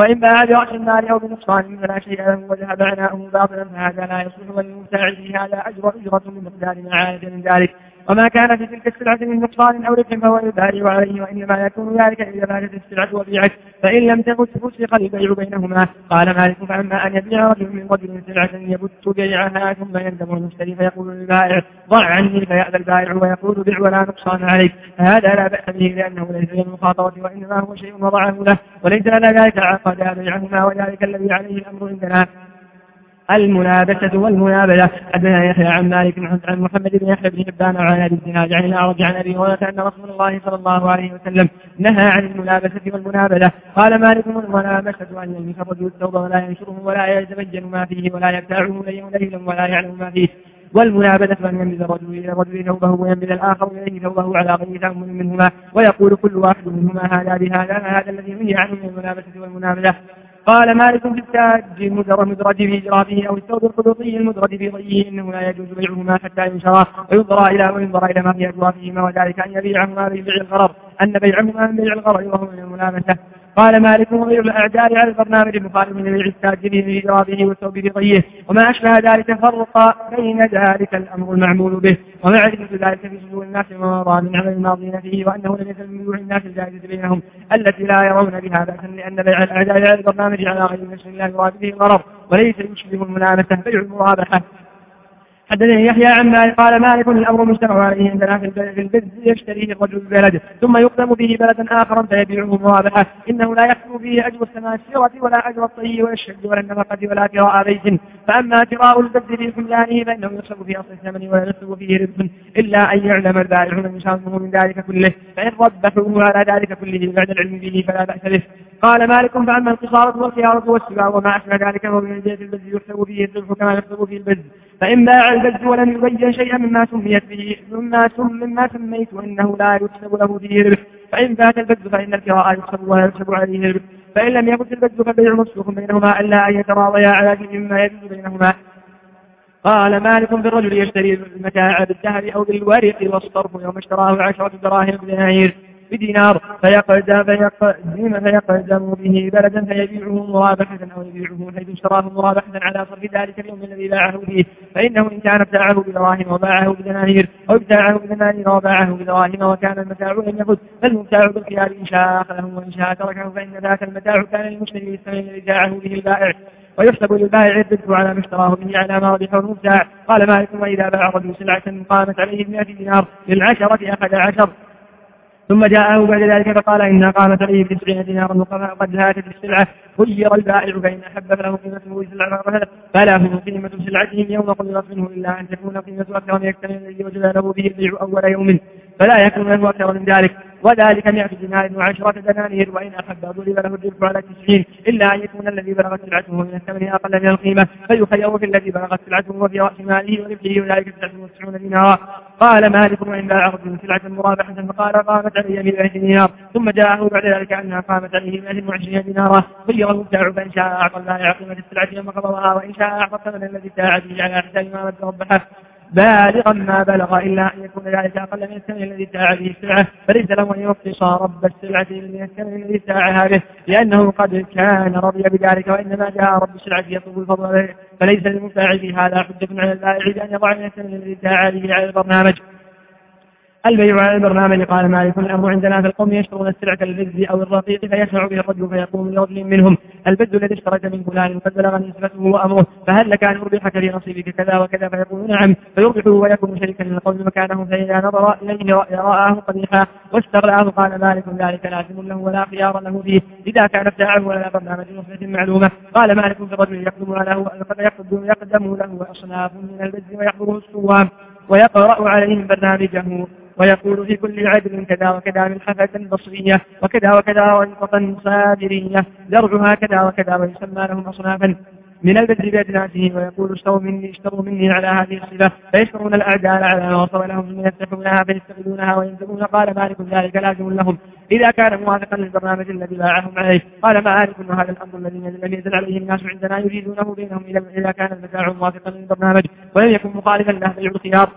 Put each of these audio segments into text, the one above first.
وإن باع برأس المال أو بنقصان فلا شيء له وذهب عناؤه باطلا فهذا لا يصلح وللمبتاع في هذا أجر أجرة بمقدار ما عاد من ذلك. وما كان في تلك السلعة من نقصان أو ربح فهو يبارع عليه وإنما يكون ذلك إذا ماتت السلعة وبيعت فإن لم تمت فسخ البيع بينهما. قال مالك فأما أن يبيع رجل من رجل سلعة يبت بيعها ثم يندم المشتري فيقول للبائع ضع عني فيأذى البائع ويقول بع ولا نقصان عليك. فهذا لا بأس به لأنه ليس للمخاطرة وإنما هو شيء وضعه له وليس لنا ذلك عقد بيعهما وذلك الذي عليه الأمر عندنا. المنابسة والمنابلة. حدثنا يحيى عن مالك عن محمد بن يحيى بن حبان وعن أبي الزناد عن الأعرج عن أبي هريرة أن رسول الله صلى الله عليه وسلم نهى عن المنابسة والمنابلة. قال مالك المنابسة أن يلبس الرجل الثوب ولا ينشره ولا يتبين ما فيه ولا يبتاعه ليلا ولا يعلم ما فيه. والمنابذة أن ينبذ الرجل إلى الرجل ثوبه وينبذ الآخر إليه ثوبه على غير ثوب منهما. ويقول كل واحد منهما هذا بهذا فهذا الذي نهي عنه من المنابذة والمنابذة قال مالك في التاج المدرج في جرابه أو الثوب الخلوطي المدرج في ضيه إنه لا يجوز بيعهما حتى ينشرا. وينظر إلى وينظر إلى ما في أجوافهما وذلك أن يبيعهما ببيع الغرر. أن بيعهما من بيع الغرر وهو من الملامسة قال مالك وغير الأعدار على البرنامج المخالف من بيع التاجر في جرابه والثوب في ضيه وما أشبه ذلك فرق بين ذلك الأمر المعمول به ومعرفة ذلك في صدور الناس وما مضى من عمل الماضين فيه وأنه لم يكن من بيوع الناس الجائزة بينهم التي لا يرون بها بأسا لأن بيع الأعداء على البرنامج على غير نشر الله يراد به الغرض وليس يشبه الملامسة بيع المرابحة. حدثني يحيى عن مالك قال مالك الأمر مجتمع عليه عندنا في البز يشتريه الرجل ببلده ثم يقدم به بلدا آخر فيبيعه مرابحه إنه لا يحكم فيه أجر السماسره ولا أجر الطي ولا الشد ولا النفقة ولا كراء بيت. فأما كراء البز في حملانه فإنه يصب في أصل الثمن ولا يصب فيه ربح إلا أن يعلم البائع من يشاطه من ذلك كله. فإن ربحوه على ذلك كله بعد العلم به فلا بأس به. قال مالك فأما القصارة والخيارة والسباع وما أشبه ذلك فهو من البز يحسب فيه الربح كما يحسب فيه البز فإن باع البز ولم يبين شيئا مما سميت به مما سم مما سميت وإنه لا يكسب له فيه ربح فإن فات البز فإن الكراء يكسب ولا يكسب عليه. ربح فإن لم يكن البز فبيع مفسوخ بينهما ألا أن يتراضيا على شيء مما يجوز بينهما. قال مالك في الرجل يشتري المتاع بالذهب أو بالورق والصرف يوم اشتراه عشرة دراهم بدنانير بدينار فيقدم فيقدم فيقدم به بلدا فيبيعه مرابحة أو يبيعه حيث اشتراه مرابحة على صرف ذلك اليوم الذي باعه فيه. فإنه إن كان ابتاعه بدراهم وباعه بدنانير أو ابتاعه بدنانير وباعه بدراهم وكان المتاع لم يفد فالمبتاع بالخيار إن شاء أخذه وإن شاء تركه فإن ذاك المتاع كان للمشتري للثمن الذي باعه به البائع. ويحسب للبائع الربح على ما اشتراه به على ما ربحه المبتاع قال مالك وإذا باع رجل سلعة قامت عليه بمئة دينار للعشرة أخذ عشر. ثم جاءه بعد ذلك فقال إنها قامت عليه بتسعين دينارا وقد هاتت السلعة. خير البائع فإن أحب فله قيمته سلعة فله قيمة سلعته يوم قبضت منه إلا أن تكون قيمة أكثر من يكتمل الذي وجد له به البيع أول يوم. فلا يكون له أكثر من ذلك. وذلك مئة دينار وعشرة دنانير وإن أحب ضرب له الربح على تسعين إلا أن يكون الذي بلغت سلعته من الثمن أقل من القيمة فيخير في الذي بلغت سلعته وفي رأس ماله وربحه وذلك تسعة وتسعون دينارا قال مالك وإن باع رجل سلعة مرابحة فقال قامت علي مئة دينار ثم جاءه بعد ذلك أنها قامت عليه مئة وعشرين دينارا. خير المبتاع فإن شاء أعطى الله قيمة السلعة يوم قبضها وإن شاء أعطى الثمن الذي ابتاع به على حساب ما رد ربحه بالغا ما بلغ إلا أن يكون ذلك أقل من الثمن الذي ادعى به السلعة فليس له أن يوفص رب السلعة من الثمن الذي ادعاها به لأنه قد كان رضي بذلك وإنما جاء رب السلعة يطلب الفضل فليس للمبتاع هذا حجة على البائع بأن يضع من الثمن الذي ادعى به على البرنامج. البيع على البرنامج. قال مالك الأمر عندنا في القوم يشترون السلعة البز أو الرقيق فيشفع به الرجل فيقوم لرجل منهم. البز الذي اشتريت من فلان قد بلغ نسبته وأمره. فهل لك أن يربحك في نصيبك كذا وكذا؟ فيقول نعم. فيربحه ويكون شريكا للقوم مكانه فإذا نظر إليه رآه قبيحا واستغلاه قال مالك ذلك لازم له ولا خيار له فيه. إذا كان ابتاعه ولا برنامج نصبة معلومة. قال مالك في الرجل يقدم له يقدم, له أصناف من البز ويحضره السوام ويقرأ عليهم برنامجه. ويقول في كل عدل كذا وكذا من حفة بصرية وكذا وكذا ونقطا صادرية زرعها كذا وكذا ويسمى لهم أصنافا. من البدر بأجناسه ويقول اشتروا مني اشتروا مني على هذه الصفة. فيشترون الأعدال على ما وصل لهم ثم يفتحونها فيستغلونها وينزلون قال مالك ذلك لازم لهم. إذا كان موافقا للبرنامج الذي باعهم عليه. قال مالك أن هذا الأمر الذي لم يزل عليه الناس عندنا يريدونه بينهم إذا كان المتاع موافقا للبرنامج. ولم يكن مخالفا له بيع الخيار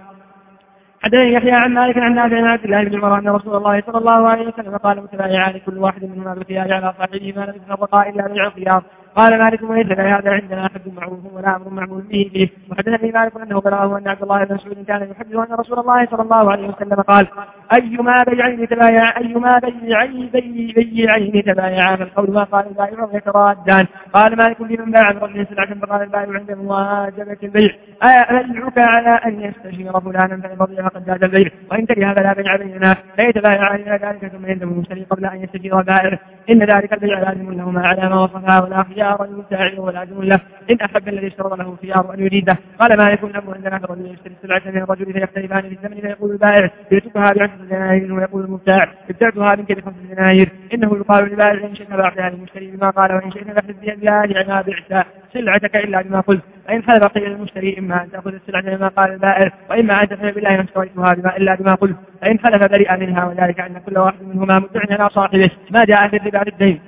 حدثني يحيى عن مالك عن نافع عن عبد الله بن عمر أن رسول الله صلى الله عليه وسلم قال متبايعان كل واحد منهما بالخيار على صاحبه ما لم يتفرقا إلا بيع الخيار قال مالك وليس هذا عندنا حد معروف ولا أمر معمول به فيه. وحدثني مالك أنه بلغه أن عبد الله بن مسعود كان يحدث أن رسول الله صلى الله عليه وسلم قال ايما بيعين تبايع ايما بيعين بيعين تبايعا فالقول ما قال البائع ويترادان قال مالك لمن باع برجل سلعه فقال البائع عند مواجبه البيع أبيعك على ان يستشير فلانا فان رضي فقد زاد البيع وان كره فلا بيع بيننا فيتبايعان إلى ذلك ثم يندم المشتري قبل ان يستشير البائع ان ذلك البيع لازم لهما على ما وصفها ولا خيار يساعد ولازم له إن أحب الذي اشترط له خيار أن يريده قال ما يكون الأمر عندنا فرجل يشتري السلعة من الرجل فيختلفان في الثمن فيقول البائع بعتكها بعشر دنانير ويقول المبتاع ابتعتها منك بخمس دنانير إنه يقال للبائع إن شئت بعدها للمشتري بما قال وإن شئت فاحذ بها ما بعت سلعتك إلا بما قلت. فإن حلف قيل للمشتري إما أن تأخذ السلعة بما قال البائع وإما أن تحلف بالله ما اشتريتها بما إلا بما قلت. فإن حلف بريء منها وذلك أن كل واحد منهما مدع على صاحبه. ما جاء في الربا بالدين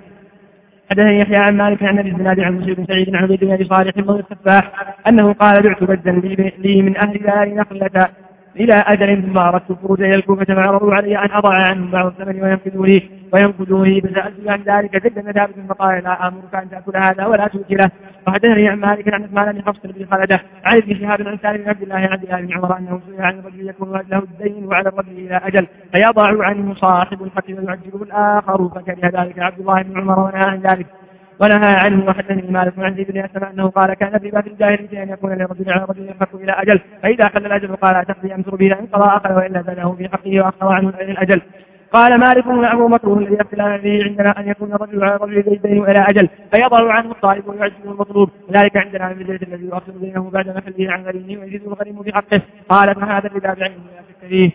حدثني يحيى عن مالك عن أبي الزناد عن مسلم بن سعيد عن عبيد بن أبي صالح بن السفاح أنه قال بعت بدا لي من أهل دار نخلة. إلى أجل ثم أردت الخروج إلى الكوفة فعرضوا علي أن أضع عنهم بعض الثمن وينفذوا لي فسألت عن ذلك جدا بن ثابت فقال لا آمرك أن تأكل هذا ولا تؤكله. وحدثني عن مالك عن عثمان بن حفص بن خلده عن ابن شهاب عن سالم بن عبد الله عن عبد بن عمر أنه سئل عن الرجل يكون له الدين وعلى الرجل إلى أجل فيضع عنه صاحب الحق ويعجله الآخر فكره ذلك عبد الله بن عمر ونهى عن ذلك. ونهى عنه وحدثني مالك عن بن اسلم أنه قال كان في باب الجاهليه ان يكون لرجل على رجل يحق إلى أجل فإذا حل الأجل قال اتقضي امسر به ان قضى اخر وإلا زاده في حقه واخر عنه الأجل. قال مالك له مكروه الذي اختلاف به عندنا أن يكون الرجل على رجل زيدين إلى أجل فيضع عنه الطالب ويعجبه المطلوب. ذلك عندنا من الزيت الذي يؤخر بينه بعد محله عن غريمه ويزيد الغريم في حقه. قال فهذا الربا بعينه لا شك فيه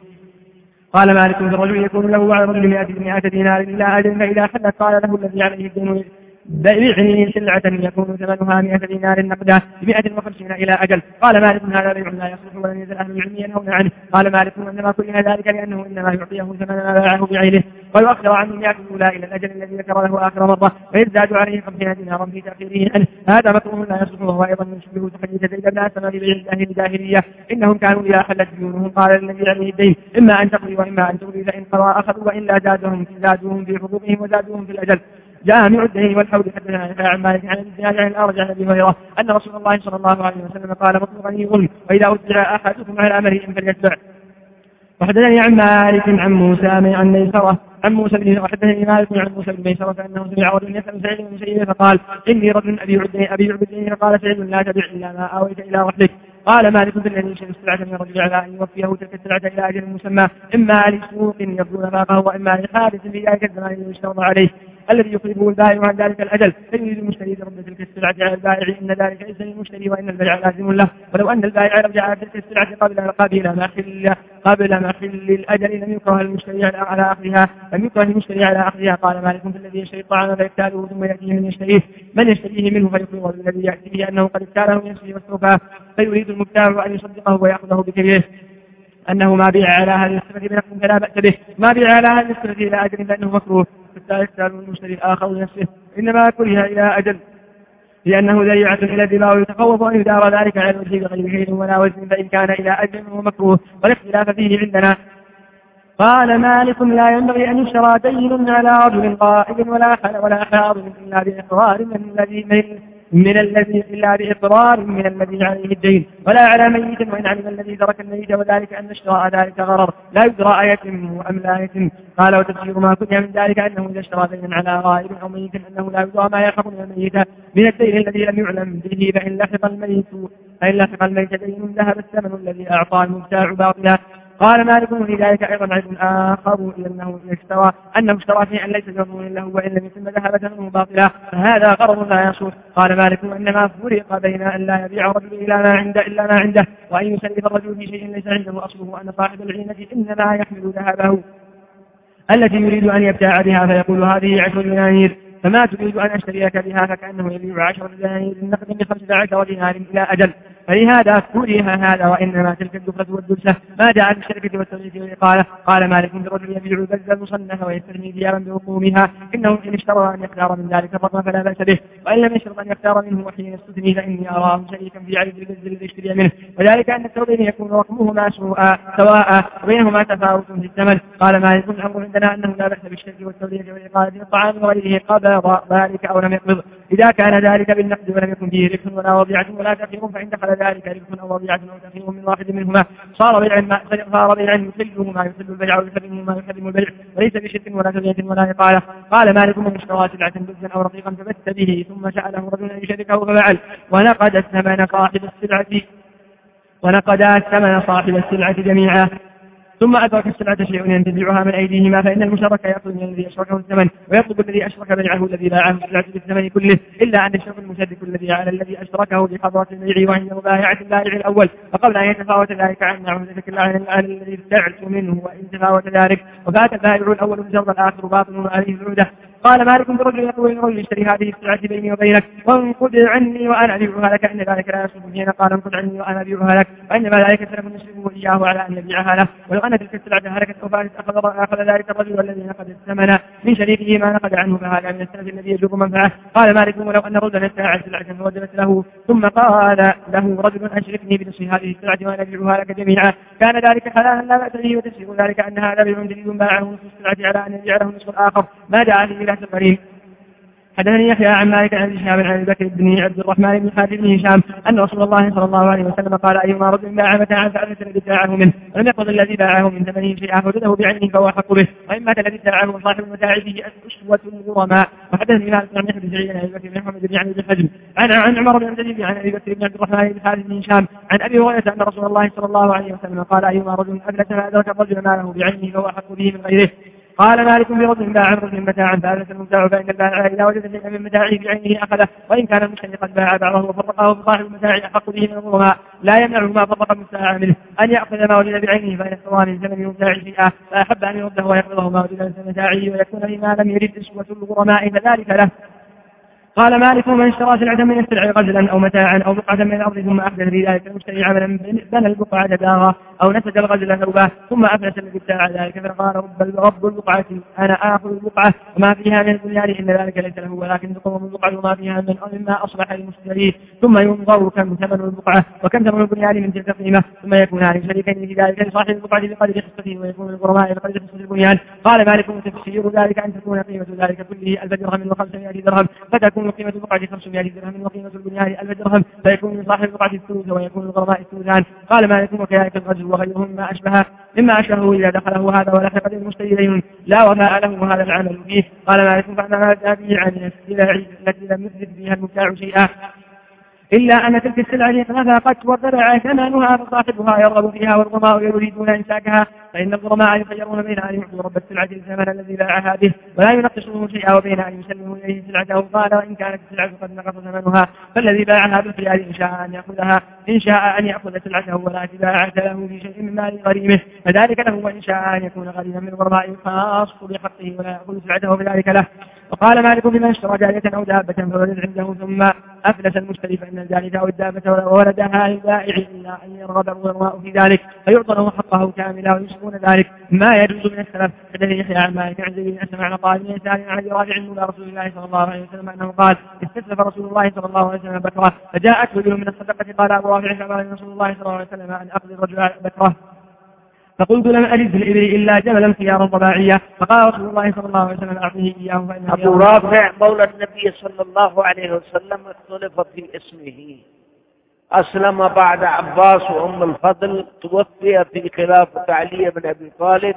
قال مالك الرجل يكون له على رجل 100 دينار إلى أجل فإذا حلت قال له الذي عليه الدين بيعني سلعة يكون ثمنها 100 دينار نقدا ب 150 إلى أجل. قال مالك هذا بيع لا يصلح ولم يزل أهل العلم ينهون عنه. قال مالك إنما كره ذلك لأنه إنما يعطيه ثمن ما باعه بعينه. ويؤخر عنه المئة الأولى إلى الأجل الذي ذكر له آخر مرة. ويزداد عليه 50 دينارا في تأخيره عنه هذا مكروه لا يصلح وهو أيضا من شبه تحديث زيد بن أسلم ببيع الجاهل الجاهلية. إنهم كانوا إذا حلت ديونهم قال الذي عليه الدين إما أن تقضي وإما أن تقضي فإن قضى أخذوا وإلا زادهم زادوهم في حقوقهم وزادوهم في الأجل. جامع الدين والحول حدثنا عن مالك عن الزياد عن الارج عن أبي هريرة أن رسول الله صلى الله عليه وسلم قال مطلق غني ظلم وإذا اتبع أحدكم على أمره فليتبع وحدثني عن مالك عن موسى عن ميسرة عن موسى بن وحدثني مالك عن موسى بن ميسرة أنه سمع رجل يسأل سعيد بن سعيد فقال إني رجل أبي عبدني أبي عبدني فقال سعيد لا تبع إلا ما آويت إلى رحلك قال مالك في الذي يشتري السلعة من الرجل على أن يوفيه تلك السلعة إلى أجل مسمى إما لسوق يبدو نفاقه وإما لحادث في ذلك الزمان يشترط عليه الذي يخرجه البائع عن ذلك الأجل. فيريد المشتري برد تلك السلعة على البائع إن ذلك ليس للمشتري وإن البيع لازم له. ولو أن البائع رجع تلك السلعة قبل قبل محل قبل محل الأجل لم يكره المشتري على أخذها. لم يكره المشتري على أخذها. قال مالك في الذي يشتري الطعام فيكتاله ثم يأتيه من يشتريه. من يشتريه منه فيقر الذي يأتي به أنه قد اكتاله يشتري واستوفاه فيريد المبتاع أن يصدقه ويأخذه بكبيره أنه ما بيع على هذه الصفة بنقص فلا بأس به. ما بيع على هذه الصفة إلى أجل فإنه مكروه. حتى يختار المشتري الآخر لنفسه إنما كره إلى أجل لأنه ذريعة إلى الدماء ويتخوف أن يدار ذلك على الوجه بغير خير ولا وزن فإن كان إلى أجل فهو مكروه والاختلاف فيه عندنا. قال مالك لا ينبغي أن يشترى دين على رجل قائد ولا حل ولا حاضر إلا بإقرار من الذي من من الذي إلا بإقرار من الذي عليه الدين. ولا على ميت وإن علم الذي ترك الميت وذلك أن اشتراء ذلك غرر. لا يدرى أيتم أم لا يتم قال وتفسير ما كتب من ذلك أنه إذا اشترى دينا على غائب أو ميت أنه لا يدرى ما يلحق من الميت. من الدين الذي لم يعلم به فإن لحق الميت فإن لحق الميت دين ذهب الثمن الذي أعطى المبتاع باطلا قال مالك في ذلك أيضا عيب آخر أنه اشترى أنه اشترى شيئا ليس بمضمون له وإن لم يتم ذهب ثمنه باطلا فهذا غرض لا يصوت قال مالك إنما فرق بين أن لا يبيع الرجل إلى ما عنده إلا ما عنده وأن يسلف الرجل في شيء ليس عنده. أصله أن صاحب العينة إنما يحمل ذهبه. التي يريد أن يبتاع بها فيقول هذه عشر دنانير. فما تريد أن أشتريك بها فكأنه يبيع عشر دنانير النقد بخمسة عشر دينار إلى أجل. فلهذا كره هذا وإنما تلك الدخلة والدرسة. ما جاء في الشركة والتوحيد والإقالة. قال مالك برجل يبيع البز المصنف ويستغني ثيابا برقومها إنه إن اشترى أن يختار من ذلك فضلا فلا بأس به. وإن لم يشرط أن يختار منه وحين يستثني فإني أراه شريكا في عدد البز الذي يشتري منه. وذلك أن الثوبين يكون رقمهما سواء وبينهما تفاوت في الثمن. قال مالك الأمر عندنا أنه لا بأس بالشرك والتوحيد والإقالة الطعام وغيره قبض ذلك أو لم يقبض. إذا كان ذلك بالنقد ولم يكن فيه ربح ولا وضيعة ولا تأخير فإن دخل ذلك ربح أو وضيعة أو تأخير من واحد منهما. صار بيعا ما صار بيعا يحله ما يحل البيع ويحرمه ما يحرم البيع وليس بشرك ولا تبية ولا إقالة. قال مالك من اشترى سلعة بزا أو رقيقا فبت به ثم سأله رجل أن يشركه ففعل. ونقد الثمن صاحب السلعة. ونقد الثمن صاحب السلعة جميعا. ثم أدرك السلعة شيء ينتزعها من أيديهما فإن المشرك يأخذ من الذي أشركه الثمن ويطلب الذي أشرك بيعه الذي باعه السلعة بالثمن كله إلا أن الشرك المشرك الذي على الذي أشركه بحضرة البيع وهي مبايعة البائع الأول. وقبل أن يتفاوت ذلك عن الله عن الذي ابتعت منه وإن تفاوت ذلك وفات البائع الأول بشرط الآخر باطل عليه العودة. قال مالك برجل يقول رجل اشتري هذه السلعة بيني وبينك وانقد عني وأنا أبيعها لك إن ذلك لا يصلح حين قال انقد عني وأنا أبيعها لك وإنما ذلك سلف نسلمه إياه على أن يبيعها له. ولو أن تلك السلعة هلكت أو فاتت أخذ, أخذ ذلك الرجل الذي نقد الثمن من شريكه ما نقد عنه فهذا من السلف الذي يجب منفعه قال مالك ولو أن رجلا ابتاع سلعة فوجبت له ثم قال له رجل أشركني بنصف هذه السلعة وأنا أبيعها لك جميعا. كان ذلك حلالا لا بأس به وتفسير ذلك أن هذا بيع جديد باعه نصف السلعة على أن يبيع له النصف الآخر ما جاء فيه لا القريب حدثني يحيى عن مالك عن هشام عن أبي بكر بن عبد الرحمن بن حاتم بن هشام أن رسول الله صلى الله عليه وسلم قال أيما رجل باع متاعا فاثبت الذي باعه منه ولم يقض الذي باعه من ثمنه شيئا فوجده بعينه فهو احق به وإن مات الذي باعه صاحب المتاع فيه أسوة الغرماء وحدثني مالك عن يحيى بن سعيد عن أبي بكر بن محمد بن عبد الحجم عن عن عمر بن عبد عن أبي بكر بن عبد الرحمن بن حاتم بن هشام عن أبي هريرة أن رسول الله صلى الله عليه وسلم قال أيما رجل افلت فادرك الرجل ماله بعينه فهو احق به من غيره. قال مالك برجل باع رجل متاعا فأبلت المبتاع فإن البائع إذا وجد شيئا من متاعه بعينه أخذه. وإن كان المشتري قد باع بعضه وفرقه فصاحب المتاع أحق به الغرماء لا يمنع ما فرق المستاع منه أن يأخذ ما وجد بعينه فإن احتضى من ثمن المبتاع شيئا فأحب أن يرده ويقبضه ما وجد من متاعه ويكون لما لم يرد اسوة الغرماء فذلك له. قال مالك من اشترى سلعة من السلع غزلا أو متاعا أو بقعة من الأرض ثم أحدث في ذلك المشتري عملا بنى البقعة دارا أو نسج الغزل ثوبه ثم أفلس الذي ابتاع ذلك. فقال رب رب البقعة أنا آخذ البقعة وما فيها من البنيان إن ذلك ليس له ولكن تقوم البقعة وما فيها من مما أصبح للمشتري ثم ينظر كم ثمن البقعة وكم ثمن البنيان من تلك القيمة. ثم يكونان شريكين في ذلك لصاحب البقعة بقدر حصته ويكون الغرماء بقدر حصة البنيان. قال مالك تفسير ذلك أن تكون قيمة ذلك كله ألف درهم وخمسمائة درهم. فتكون قيمة البقعة 500 درهم وقيمة البنيان 1000 درهم فيكون لصاحب البقعة الثلث ويكون الغرماء الثلثان قال مالك وكذلك الرجل وغيره مما أشبه مما أشبهه إذا دخله هذا ولحق بالمشتري دين لا وفاء له وهذا العمل فيه قال مالك فأنا جاء عن السلع التي لم يثبت فيها المبتاع شيئا. إلا أن تلك السلعة نفقت وضرع ثمنها فصاحبها يرغب فيها والغماء يريدون إمساكها فإن الغرماء يخيرون بين أن يعطوا رب السلعة الثمن الذي باعها به ولا ينقصه شيئا وبين أن يسلموا إليه سلعته. قال وإن كانت السلعة قد نقص ثمنها فالذي باعها بالخيار إن شاء أن يأخذها إن شاء أن يأخذ سلعته ولا تباعت له في شيء من مال غريمه. فذلك له وإن شاء أن يكون غريما من الغرماء خاص بحقه ولا يأخذ سلعته فذلك له. وقال مالك بمن اشترى جارية أو دابة فولد عنده ثم أفلس المشتري فإن الجارية أو الدابة وولدها للبائع إلا أن يرغب الغرماء في ذلك فيعطى له حقه كاملا ويشكون ذلك ما يجوز من السلف حدثني يحيى عن مالك عن زيد أسمع مقال من إنسان عن راجع إلى رسول الله صلى الله عليه وسلم أنه قال استسلف رسول الله صلى الله عليه وسلم بكرة فجاءت رجل من الصدقة قال أبو رافع فقال رسول الله صلى الله عليه وسلم أن أخذ الرجل بكرة. فقلت لم أجد الإبل إلا جملا خيارا طباعيا فقال رسول الله صلى الله عليه وسلم أعطيه إياه فإنه أبو رافع مولى النبي صلى الله عليه وسلم اختلف في اسمه. أسلم بعد عباس وأم الفضل توفي في خلافة علي بن أبي طالب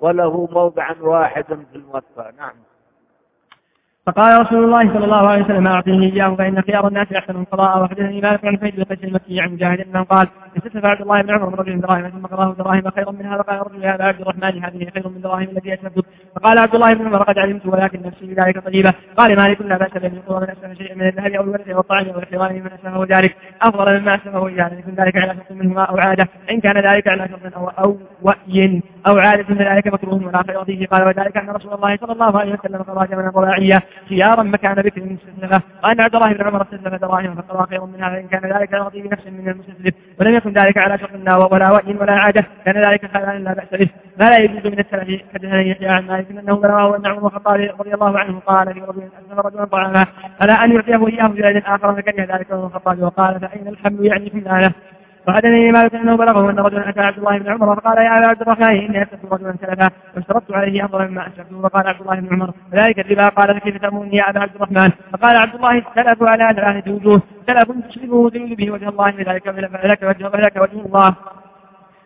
وله موضع واحد في الموفى. نعم. فقال رسول الله صلى الله عليه وسلم أعطيه إياه فإن خيار الناس أحسن القضاء وحدثني مالك عن حيث القيس المكي عن مجاهد أنه قال استسلف عبد الله بن عمر من رجل دراهم ثم قضاه دراهم خيرا منها فقال رجل هذا عبد الرحمن هذه خير من دراهم التي أسلفت فقال عبد الله بن عمر قد علمت ولكن نفسي بذلك طيبة قال مالك لا بأس بأن يقول من أسلم شيئا من الذهب أو الورث والطعام أو الحيوان من أسلمه ذلك. أفضل مما أسلمه إياه أن يكون ذلك على شرط منهما أو عادة. إن كان ذلك على شرط أو أو وأي أو عادة فذلك مكروه ولا خير فيه. قال وذلك أن رسول الله صلى الله عليه وسلم قضى جملا ضباعية خيارا مكان بكر من استسلمه وأن عبد الله بن عمر استسلم دراهم فقضى خير منها. فإن كان ذلك على طيب نفس من المستسلم ولم يكن ذلك على شرط ولا وأي ولا عادة. كان ذلك خيرا لا بأس به. ما لا يجوز من السلف حدثنا يحيى عن مالك أنه بلغه أن عمر بن الخطاب رضي الله عنه قال في رجل أسلم رجلا طعاما. ألا أن يعطيه إياه بلد آخر فكره ذلك عمر الخطاب؟ وقال فأين الحمل يعني في وحدثني مالك انه بلغة أن رجلا أتى عبد الله بن عمر فقال يا أبا عبد الرحمن إني اسلفت رجلا سلفا واشترطت عليه افضل مما اسلفته فقال عبد الله بن عمر ذلك الربا؟ قال فكيف تأمرني يا أبا عبد الرحمن. فقال عبد الله السلف على ثلاثة وجوه سلف تشربه ذل به وجه الله ذلك فلك وجه وجه الله.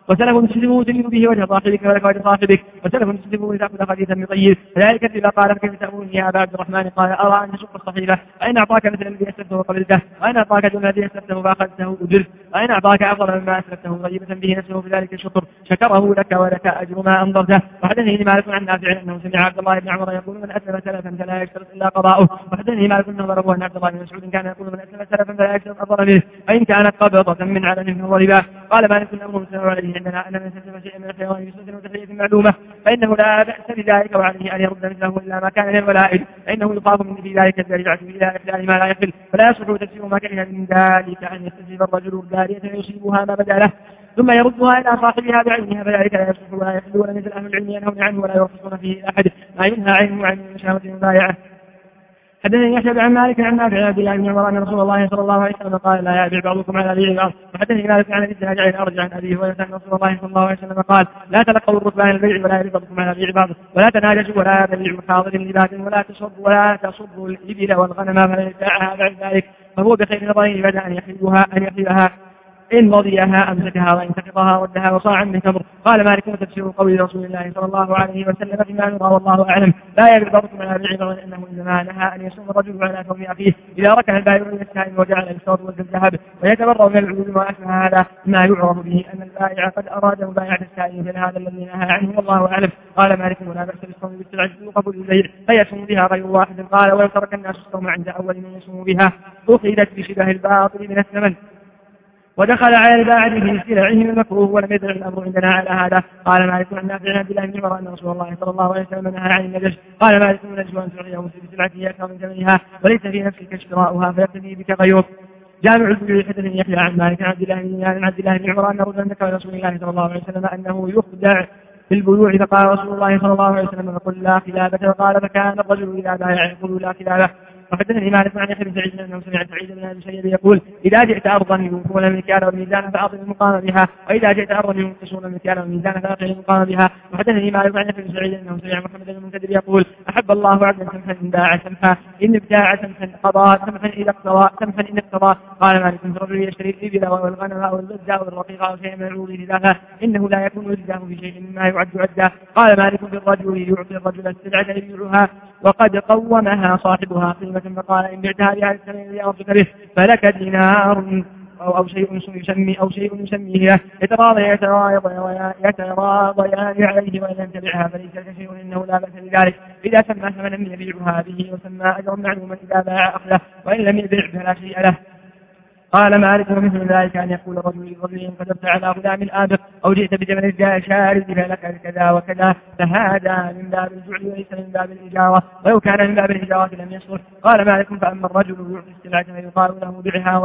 وسلف تسلمه تجد به وجه صاحبك ولك وجه صاحبك وسلف تسلمه لتأخذ حديثا بطيب فذلك إذا قال كيف تأمرني يا أبا عبد الرحمن قال أرى أن تشق الصحيفة؟ أين أعطاك مثل الذي أسلفته وقبلته وأين أعطاك دون الذي أسلفته فأخذته أجرت وأين أعطاك أفضل مما أسلفته طيبة به نفسه في ذلك الشكر؟ شكره لك ولك أجر ما أنظرته. وحدثني مالك عن نافع أنه سمع عبد الله بن عمر يقول من أسلم سلفا فلا يشترط إلا قضاؤه. وحدثني مالك أنه ضربه أن عبد الله بن مسعود كان يقول من أسلم سلفا فلا يشترط أفضل منه. وإن كانت قبضة من علم ربا. قال مالك أمر مسلم عليه. عندنا أن من سلم شيئا من الحيوان بسنة وتحية معلومة فإنه لا بأس بذلك وعليه أن يرد مثله إلا ما كان للولائد فإنه يخاف من في ذلك الزريعة إلى إحلال ما لا يخل فلا يصح تفسير ما كره من ذلك أن يستجيب الرجل الجارية فيصيبها ما بدأ له. ثم يردها إلى صاحبها بعينها فذلك لا يصح ولا يحل ولا مثل أهل العلم ينهون عنه ولا يرخصون فيه أحد. ما ينهى عنه عن المشاهد المبايعة. حدثني يحيى عن مالك عن نافع عن عبد الله بن عمر أن رسول الله صلى الله عليه وسلم قال لا يبيع بعضكم على بيع بعض. وحدثني مالك عن ابن عن أرجع عن أبيه هريره ان رسول الله صلى الله عليه وسلم قال لا تلقوا الركبان البيع ولا يبيع بعضكم على بيع بعض. ولا تناجشوا ولا تبيعوا حاضر لباد ولا تصبوا ولا تصبوا الإبل والغنم ابتاعها بعد ذلك. فهو بخير نظره بعد أن يحلبها أن يحلبها إن مضيها أمسكها وإن سقطها ردها وصاعا من تمر. قال مالك وتفسير قول رسول الله صلى الله عليه وسلم فيما نرى والله أعلم. لا يجب بعضكم على بيع إنه إنما نهى أن يصوم الرجل على ثوم أخيه إذا ركن البائع إلى السائل وجعل الشرط والذهب ويتبرأ من العلوم وأشبه هذا. ما يعرف به أن البائع قد أراد مبايعة السائل مثل هذا الذي نهى عنه والله أعلم. قال مالك ولا بأس بالصوم بالسلعة وقبول البيع فيصوم بها غير واحد. قال ولو ترك الناس الصوم عند أول من يصوم بها. أخذت بشبه الباطل من الثمن. ودخل على الباعث في سلعهم المكروه ولم يدع الأمر عندنا على هذا. قال مالك عن نافع عن عبد الله بن عمر أن رسول الله صلى الله عليه وسلم نهى عن النجش قال مالك النجش ان تعطيه بسلعته أكثر من ثمنها وليس في نفسك اشتراؤها فيقتدي بك غيرك جامع البيوع حدثني يحيى عن مالك عن عبد الله بن عن عبد الله بن عمر أن رجلا ذكر رسول الله صلى الله عليه وسلم أنه يخدع في البيوع. فقال رسول الله صلى الله عليه وسلم فقل لا خلابة. وقال فكان الرجل إذا بايع يقول لا خلابة. وحدثني مالك عن يحيى بن سعيد أنه سمع سعيد بن أبي سعيد يقول إذا جئت أرضا يوفون المكيال والميزان فأعطي المقام بها وإذا جئت أرضا ينقصون المكيال والميزان فأعطي المقام بها. وحدثني مالك عن يحيى بن سعيد أنه سمع محمد بن المنكدر يقول أحب الله عبدا سمحا إن باع سمحا إن ابتاع سمحا قضى سمحا إذا اقتضى سمحا ان اقتضى. قال مالك رجل يشتري الابل والغنم أو البزة والرقيق أو شيء من العروض لله إنه لا يكون رزقه في شيء مما يعد عدا. قال مالك في الرجل يعطي الرجل السلعه يبيعها وقد قومها صاحبها قيمة فقال إن بعتها الثمن الذي أرجك به فلك دينار. أو, أو شيء يسمي أو شيء يسميه. يتراضي يتراضيان عليه وإن لم تبعها فليس لك شيء إنه لا بأس بذلك. إذا سمى ثمنا يبيعها به وسمى أجرا معلوما إذا باع أخذه وإن لم يبيع فلا شيء له. قال مالك ومثل ذلك أن يقول الرجل لرجل قدمت على غلام آبق أو جئت بجبل شارد فلك كذا وكذا فهذا من باب الجعل وليس من باب الإجارة. ولو كان من باب الإجارة لم يصلح. قال مالك فأما الرجل يعطي السلعة فيقال له بعها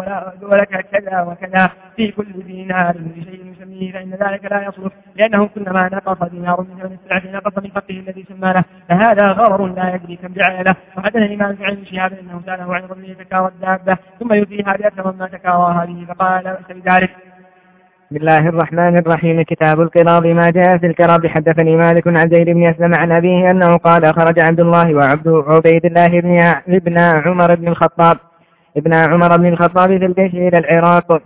ولك كذا وكذا. في كل دينار بشيء يسميه فإن ذلك لا يصلح لأنه كلما نقص دينار من ثمن السلعة نقص من حقه الذي سمى له. فهذا غرر لا يدري كم جعل له. وحدثني مالك عن شهاب أنه سأله عن رجل يتكاوى الدابة ثم يؤتيها بأكثر مما تكاوى هذه فقال بأس بسم الله الرحمن الرحيم. كتاب القراض. ما جاء في القراض. حدثني مالك عن زيد بن أسلم عن أبيه أنه قال خرج عبد الله وعبد عبيد الله بن ابن عمر بن الخطاب ابن عمر بن الخطاب في الجيش إلى العراق.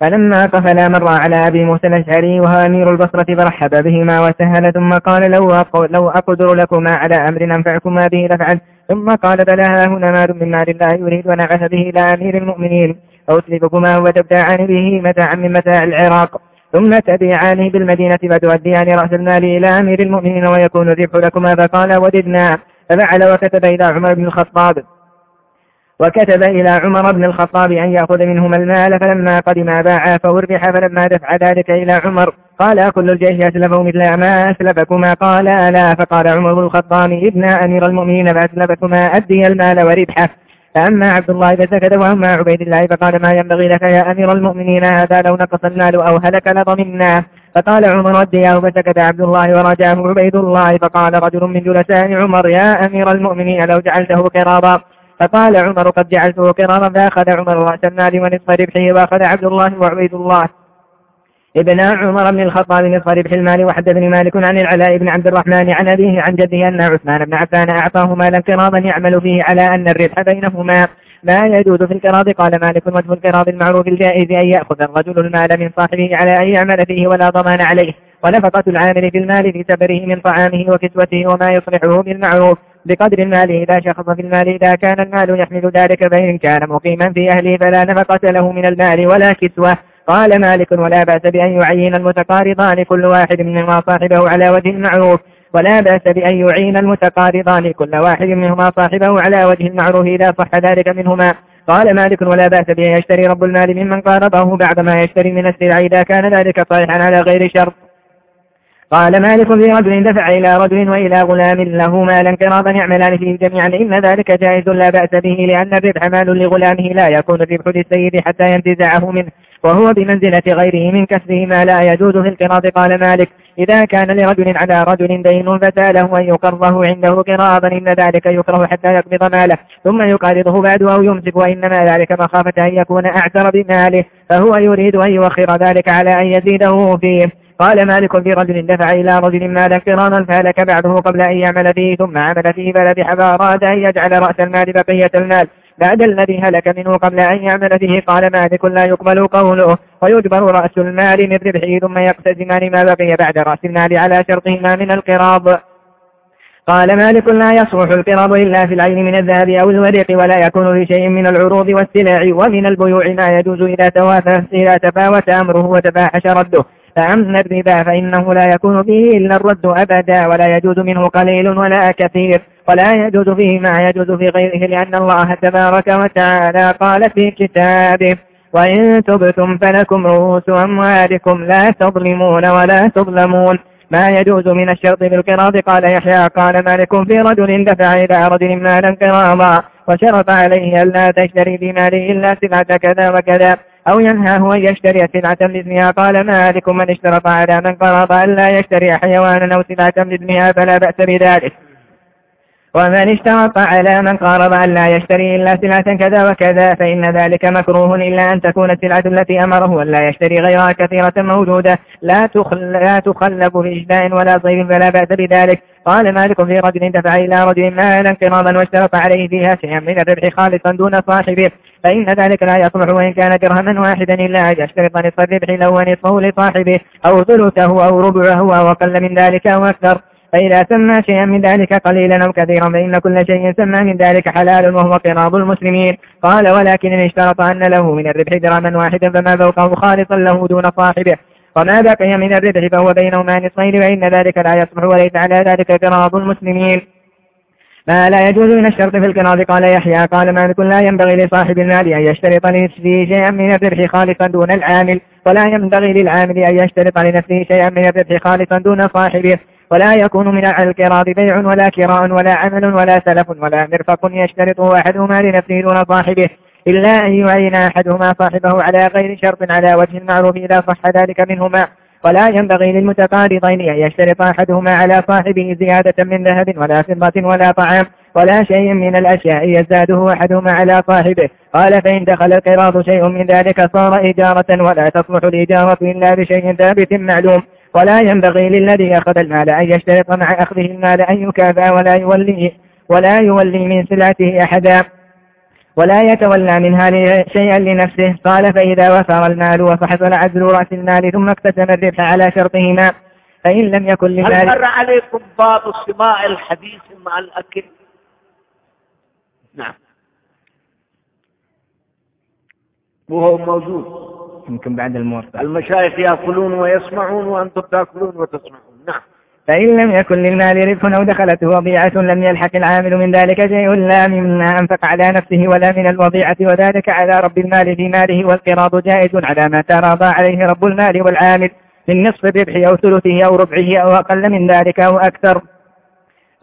فلما قفل مر على أبي موسى الأشعري وهو أمير البصرة فرحب بهما وسهل. ثم قال لو لو أقدر لكما على أمر أنفعكما به لفعل. ثم قال بلى هنا مال من مال الله يريد أبعث به إلى أمير المؤمنين. أسلفكما وتبتاعان به متاعا من متاع العراق. ثم تبيعانه بالمدينة فتؤديان رأس المال إلى أمير المؤمنين ويكون الربح لكما. فقال وددنا ففعل وكتب إلى عمر بن الخطاب. وكتب إلى عمر بن الخطاب أن يأخذ منهما المال فلما قدما باعا فوربح فلما دفع ذلك إلى عمر قال كل الجيش أسلفه مثل ما أسلفكما؟ قال لا فقال عمر بن الخطاب إبن أمير المؤمنين فأسلفكما أدي المال وربحه. فأما عبد الله فسكت وأما عبيد الله فقال ما ينبغي لك يا أمير المؤمنين هذا لو نقص المال أو هلك لضمناه فقال عمر ودياه فسكت عبد الله ورجاه عبيد الله فقال رجل من جلساء عمر يا أمير المؤمنين لو جعلته قرابا. فقال عمر قد جعلته قرارا فأخذ عمر رأس المال ونصف ربحه وأخذ عبد الله وعبيد الله. ابن عمر بن الخطاب ربح المال وحدثني مالك عن العلاء بن عبد الرحمن عن أبيه عن جده أن عثمان بن عفان أعطاه مالا قراضا يعمل فيه على أن الربح بينهما لا يجوز في القراض قال مالك وجه القراض المعروف الجائز أن يأخذ الرجل المال من صاحبه على أن يعمل فيه ولا ضمان عليه ونفقة العامل في المال في سفره من طعامه وكسوته وما يصلحه بالمعروف بقدر المال إذا شخص في المال إذا كان المال يحمل ذلك فإن كان مقيما في أهله فلا نفقة له من المال ولا كسوة قال مالك ولا بأس بأن يعين المتقارضان كل واحد منهما صاحبه على وجه المعروف ولا بأس بأن يعين المتقارضان كل واحد منهما صاحبه على وجه المعروف إذا صح ذلك منهما. قال مالك ولا بأس بأن يشتري رب المال ممن قارضه بعدما يشتري من السلع إذا كان ذلك صالحا على غير شرط. قال مالك في رجل دفع إلى رجل وإلى غلام له مالا قراضا يعملان فيه جميعا. إن ذلك جائز لا بأس به لأن الربح مال لغلامه لا يكون الربح للسيد حتى ينتزعه منه. وهو بمنزلة غيره من كسبه ما لا يجوز في القراض قال مالك إذا كان لرجل على رجل دين فسأله أن يقرضه عنده قراضا إن ذلك يكره حتى يقبض ماله. ثم يقارضه بعد أو يمسك وإنما ذلك مخافة أن يكون أعتر بماله. فهو يريد أن يوخر ذلك على أن يزيده فيه. قال مالك في رجل دفع إلى رجل مالا قرانا فهلك بعده قبل أن يعمل فيه ثم عمل فيه فلبح فأراد أن يجعل رأس المال بقية المال. بعد الذي هلك منه قبل أن يعمل فيه قال مالك لا يقبل قوله. ويجبر رأس المال من ربحه ثم يقتزمان ما بقي بعد رأس المال على شرطهما من القراض. قال مالك لا يصلح القراض إلا في العين من الذهب أو الورق ولا يكون في شيء من العروض والسلع ومن البيوع ما يجوز إذا إذا تفاوت أمره وتفاحش رده. فأما الربا فإنه لا يكون فيه إلا الرد أبدا ولا يجوز منه قليل ولا كثير. ولا يجوز فيه ما يجوز في غيره لأن الله تبارك وتعالى قال في كتابه وإن تبتم فلكم رؤوس أموالكم لا تظلمون ولا تظلمون. ما يجوز من الشرط بالقراض قال يحيى قال مالك في رجل دفع إلى رجل مالا قراضا وشرط عليه ألا تشتري بماله إلا سلعة كذا وكذا أو ينهاه أن يشتري سلعة باسمها قال مالك من اشترط على من قرض ألا يشتري حيوانا أو سلعة باسمها فلا بأس بذلك. ومن اشترط على من قارب أن لا يشتري إلا سلعة كذا وكذا فإن ذلك مكروه إلا أن تكون السلعة التي أمره أن لا يشتري غيرها كثيرة موجودة. لا, تخل لا تخلف في إجداء ولا صيف فلا بأس بذلك. قال مالك في رجل دفع إلى رجل مالا انقراضا واشترط عليه فيها شيئا من الربح خالصا دون صاحبه. فإن ذلك لا يصلح وإن كان درهما واحدا إلا أن يشترط نصف الربح لو ونصفه لصاحبه أو ثلثه أو ربعه أو أقل من ذلك أو أكثر. فإذا سمى شيئا من ذلك قليلا أو كثيرا فإن كل شيء سمى من ذلك حلال وهو قراض المسلمين. قال ولكن إن اشترط أن له من الربح درهما واحدا فما فوقه خالصا له دون صاحبه. وما بقي من الربح فهو بينهما نصفين فإن ذلك لا يصبح وليس على ذلك قراض المسلمين. ما لا يجوز من الشرط في القراض قال يحيى. قال مالك لا ينبغي لصاحب المال أن يشترط لنفسه شيئا من الربح خالصا دون العامل ولا ينبغي للعامل أن يشترط لنفسه شيئا من الربح خالصا دون صاحبه. ولا يكون من القراض بيع ولا كراء ولا عمل ولا سلف ولا مرفق يشترطه أحدهما لنفسه دون صاحبه إلا أن يعين أحدهما صاحبه على غير شرط على وجه المعروف إذا صح ذلك منهما. ولا ينبغي للمتقارضين أن يشترط أحدهما على صاحبه زيادة من ذهب ولا فضة ولا طعام ولا شيء من الأشياء يزداده أحدهما على صاحبه. قال فإن دخل القراض شيء من ذلك صار إجارة ولا تصلح الإجارة إلا بشيء ثابت معلوم. ولا ينبغي للذي أخذ المال أن يشترط مع أخذه المال أن يكافى ولا يولي ولا يولي من سلعته أحدا ولا يتولى منها شيئا لنفسه. قال فإذا وفر المال وفحصل عدل رأس المال ثم اقتسم الربح على شرطهما فإن لم يكن لمال هل مر عليكم باب السماء الحديث مع الأكل؟ نعم. وهو موجود. يمكن بعد الموسع المشايخ يأكلون ويسمعون وأنتم تأكلون وتسمعون. نعم. فإن لم يكن للمال ربح أو دخلته وضيعة لم يلحق العامل من ذلك شيء لا مما أنفق على نفسه ولا من الوضيعة وذلك على رب المال في ماله والقراض جائز على ما تراضى عليه رب المال والعامل من نصف الربح أو ثلثه أو ربعه أو أقل من ذلك أو أكثر.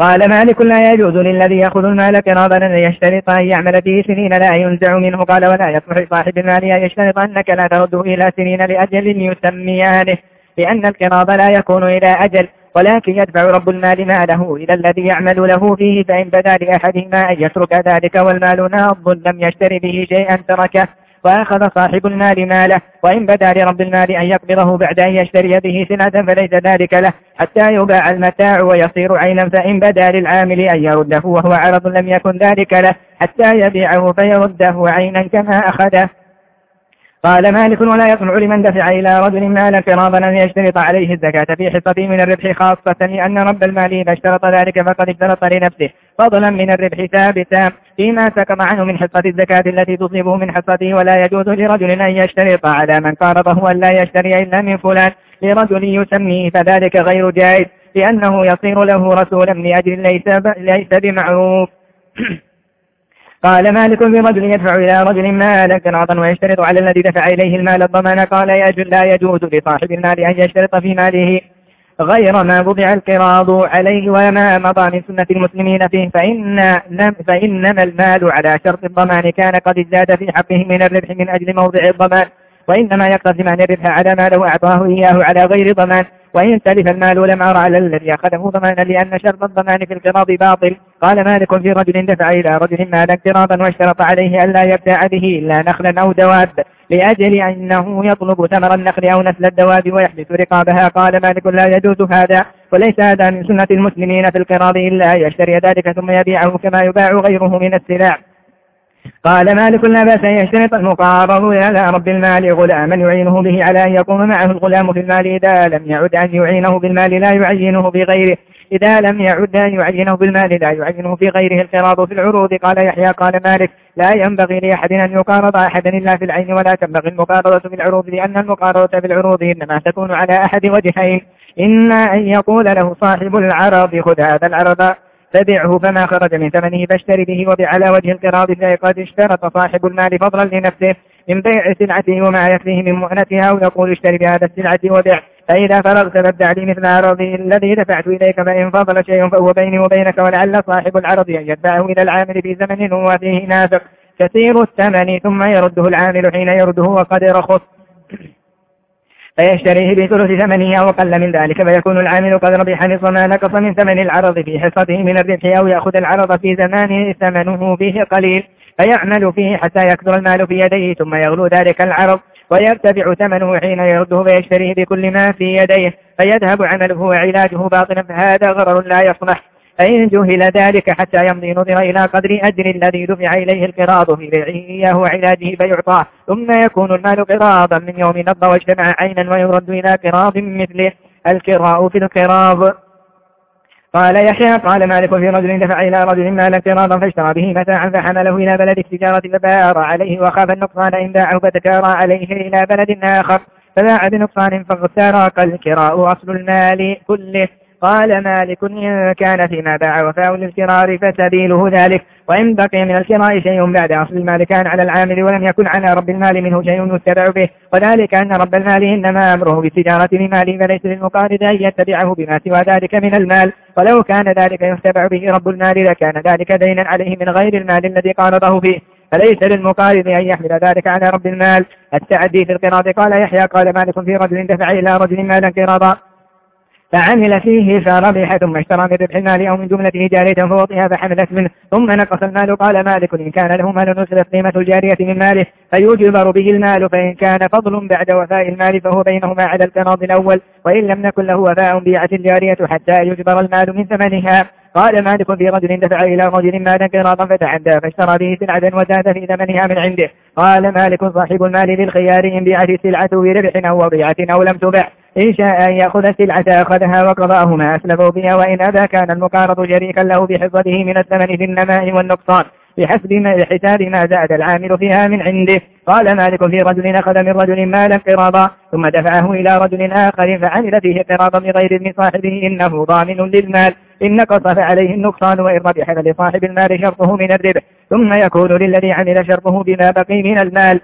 قال مالك لا يجوز للذي يأخذ المال قراضا أن يشترط أن يعمل به سنين لا ينزع منه. قال ولا يصلح لصاحب المال أن يشترط أنك لا ترده إلى سنين لأجل يسميانه لأن القراض لا يكون إلى أجل ولكن يدفع رب المال ماله إلى الذي يعمل له فيه فإن بدا لأحدهما أن يترك ذلك والمال ناض لم يشتري به شيئا تركه. وأخذ صاحب المال ماله وإن بدا لرب المال أن يقبضه بعد أن يشتري به سنة فليس ذلك له حتى يباع المتاع ويصير عينا فإن بدا للعامل أن يرده وهو عرض لم يكن ذلك له حتى يبيعه فيرده عينا كما أخذه. قال مالك ولا يصنع لمن دفع إلى رجل مالا قراضا أن يشترط عليه الزكاة في حصته من الربح خاصة لأن رب المال إذا اشترط ذلك فقد اشترط لنفسه. فضلا من الربح ثابتا فيما سكم عنه من حصة الزكاة التي تصيبه من حصته ولا يجوز لرجل أن يشترط على من قارضه أن لا يشتري إلا من فلان. لرجل يسميه فذلك غير جائز لأنه يصير له رسولا لأجل ليس, ليس بمعروف. قال مالك برجل يدفع إلى رجل مالا قراضا ويشترط على الذي دفع إليه المال الضمان. قال يجل لا يجوز لصاحب المال أن يشترط في ماله غير ما وضع القراض عليه وما مضى من سنة المسلمين فيه. فإن فإنما المال على شرط الضمان كان قد ازداد في حقه من الربح من أجل موضع الضمان. وإنما يقتسمان الربح على ما لو أعطاه إياه على غير ضمان. وإن تلف المال لم أرى على الذي أخذه ضمانا لأن شرط الضمان في القراض باطل. قال مالك في رجل دفع إلى رجل مالا اقتراضا واشترط عليه ألا يبتاع به إلا نخلا أو دواب لأجل أنه يطلب ثمر النخل أو نسل الدواب ويحدث رقابها. قال مالك لا يجوز هذا وليس هذا من سنة المسلمين في القراض إلا يشتري ذلك ثم يبيعه كما يباع غيره من السلع. قال مالك لا بأس أن يشترط المقارض إلى رب المال غلاما يعينه به على أن يقوم معه الغلام في المال إذا لم يعد أن يعينه بالمال لا يعينه بغيره. إذا لم يعد أن يعينه بالمال لا يعينه في غيره القراض في العروض. قال يحيى قال مالك لا ينبغي لأحد أن يقارض أحدا إلا في العين ولا تنبغي المقارضة في العروض لأن المقارضة في العروض إنما تكون على أحد وجهين. إما أن يقول له صاحب العرض خذ هذا العرض فبعه فما خرج من ثمنه فاشتري به وبع على وجه القراض فقد اشترط صاحب المال فضلا لنفسه من بيع سلعته وما يكفيه من مؤنتها أو يقول اشتري بهذا السلعة وبع فإذا فرغت فابدع لي مثل عرضي الذي دفعت إليك فإن فضل شيء فهو بيني وبينك ولعل صاحب العرض أن يدفعه إلى العامل في زمن هو فيه نافق كثير الثمن ثم يرده العامل حين يرده وقد رخص. فيشتريه بثلث ثمنه أو أقل من ذلك فيكون العامل قد ربح نصف ما نقص من ثمن العرض في حصته من الربح أو يأخذ العرض في زمان ثمنه فيه قليل. فيعمل فيه حتى يكثر المال في يديه ثم يغلو ذلك العرض. ويرتفع ثمنه حين يرده فيشتريه بكل ما في يديه فيذهب عمله وعلاجه باطلا فهذا غرر لا يصلح. فإن جهل ذلك حتى يمضي نظر إلى قدر أجر الذي دفع إليه القراض في بيعه إياه وعلاجه فيعطاه. ثم يكون المال قراضا من يوم نض واجتمع عينا ويرد إلى قراض مثله. الكراء في القراض قال يحيى قال مالك في رجل دفع إلى رجل مالا قراضا فاشترى به متاعا فحمله إلى بلد التجارة فبار عليه وخاف النقصان إن باعه فتكارى عليه إلى بلد آخر. فباع بنقصان فاغترق الكراء أصل المال كله. قال مالك إن كان فيما باع وفاء للكرار فسبيله ذلك. وإن بقي من الكراء شيء بعد أصل المال كان على العامل ولم يكن على رب المال منه شيء يتبع به. وذلك أن رب المال إنما أمره بالتجارة بماله فليس للمقارض أن يتبعه بما سوى ذلك من المال. ولو كان ذلك يتبع به رب المال لكان ذلك دينا عليه من غير المال الذي قارضه فيه. فليس للمقارض أن يحمل ذلك على رب المال. التعدي في القراض. قال يحيى قال مالك في رجل دفع إلى رجل مالا قراضا. فعمل فيه فربح ثم اشترى من ربح المال أو من جملته جارية فوطئها فحملت منه. ثم نقص المال. قال مالك إن كان له مال نزلت قيمة الجارية من ماله فيجبر به المال فإن كان فضل بعد وفاء المال فهو بينهما على القراض الأول. وإن لم نكن له وفاء بيعت الجارية حتى يجبر المال من ثمنها. قال مالك في رجل دفع إلى رجل مالا قراطا فتعدى فاشترى به سلعة وزاد في ثمنها من عنده. قال مالك صاحب المال للخيار إن بيعت السلعة بربح أو وضيعة أو لم تبع. إن شاء أن يأخذ السلعة أخذها وقضاه ما أسلفه بها وإن أبى كان المقارض شريكا له بحفظه من الثمن في النماء والنقصان. بحسب ما بحساب ما زاد العامل فيها من عنده. قال مالك في رجل أخذ من رجل مالا قراضا ثم دفعه إلى رجل آخر فعمل فيه قراضا بغير ابن صاحبه إنه ضامن للمال. إن نقص فعليه النقصان وإن ربح فلصاحب المال شرطه من الربح ثم يكون للذي عمل شرطه بما بقي من المال.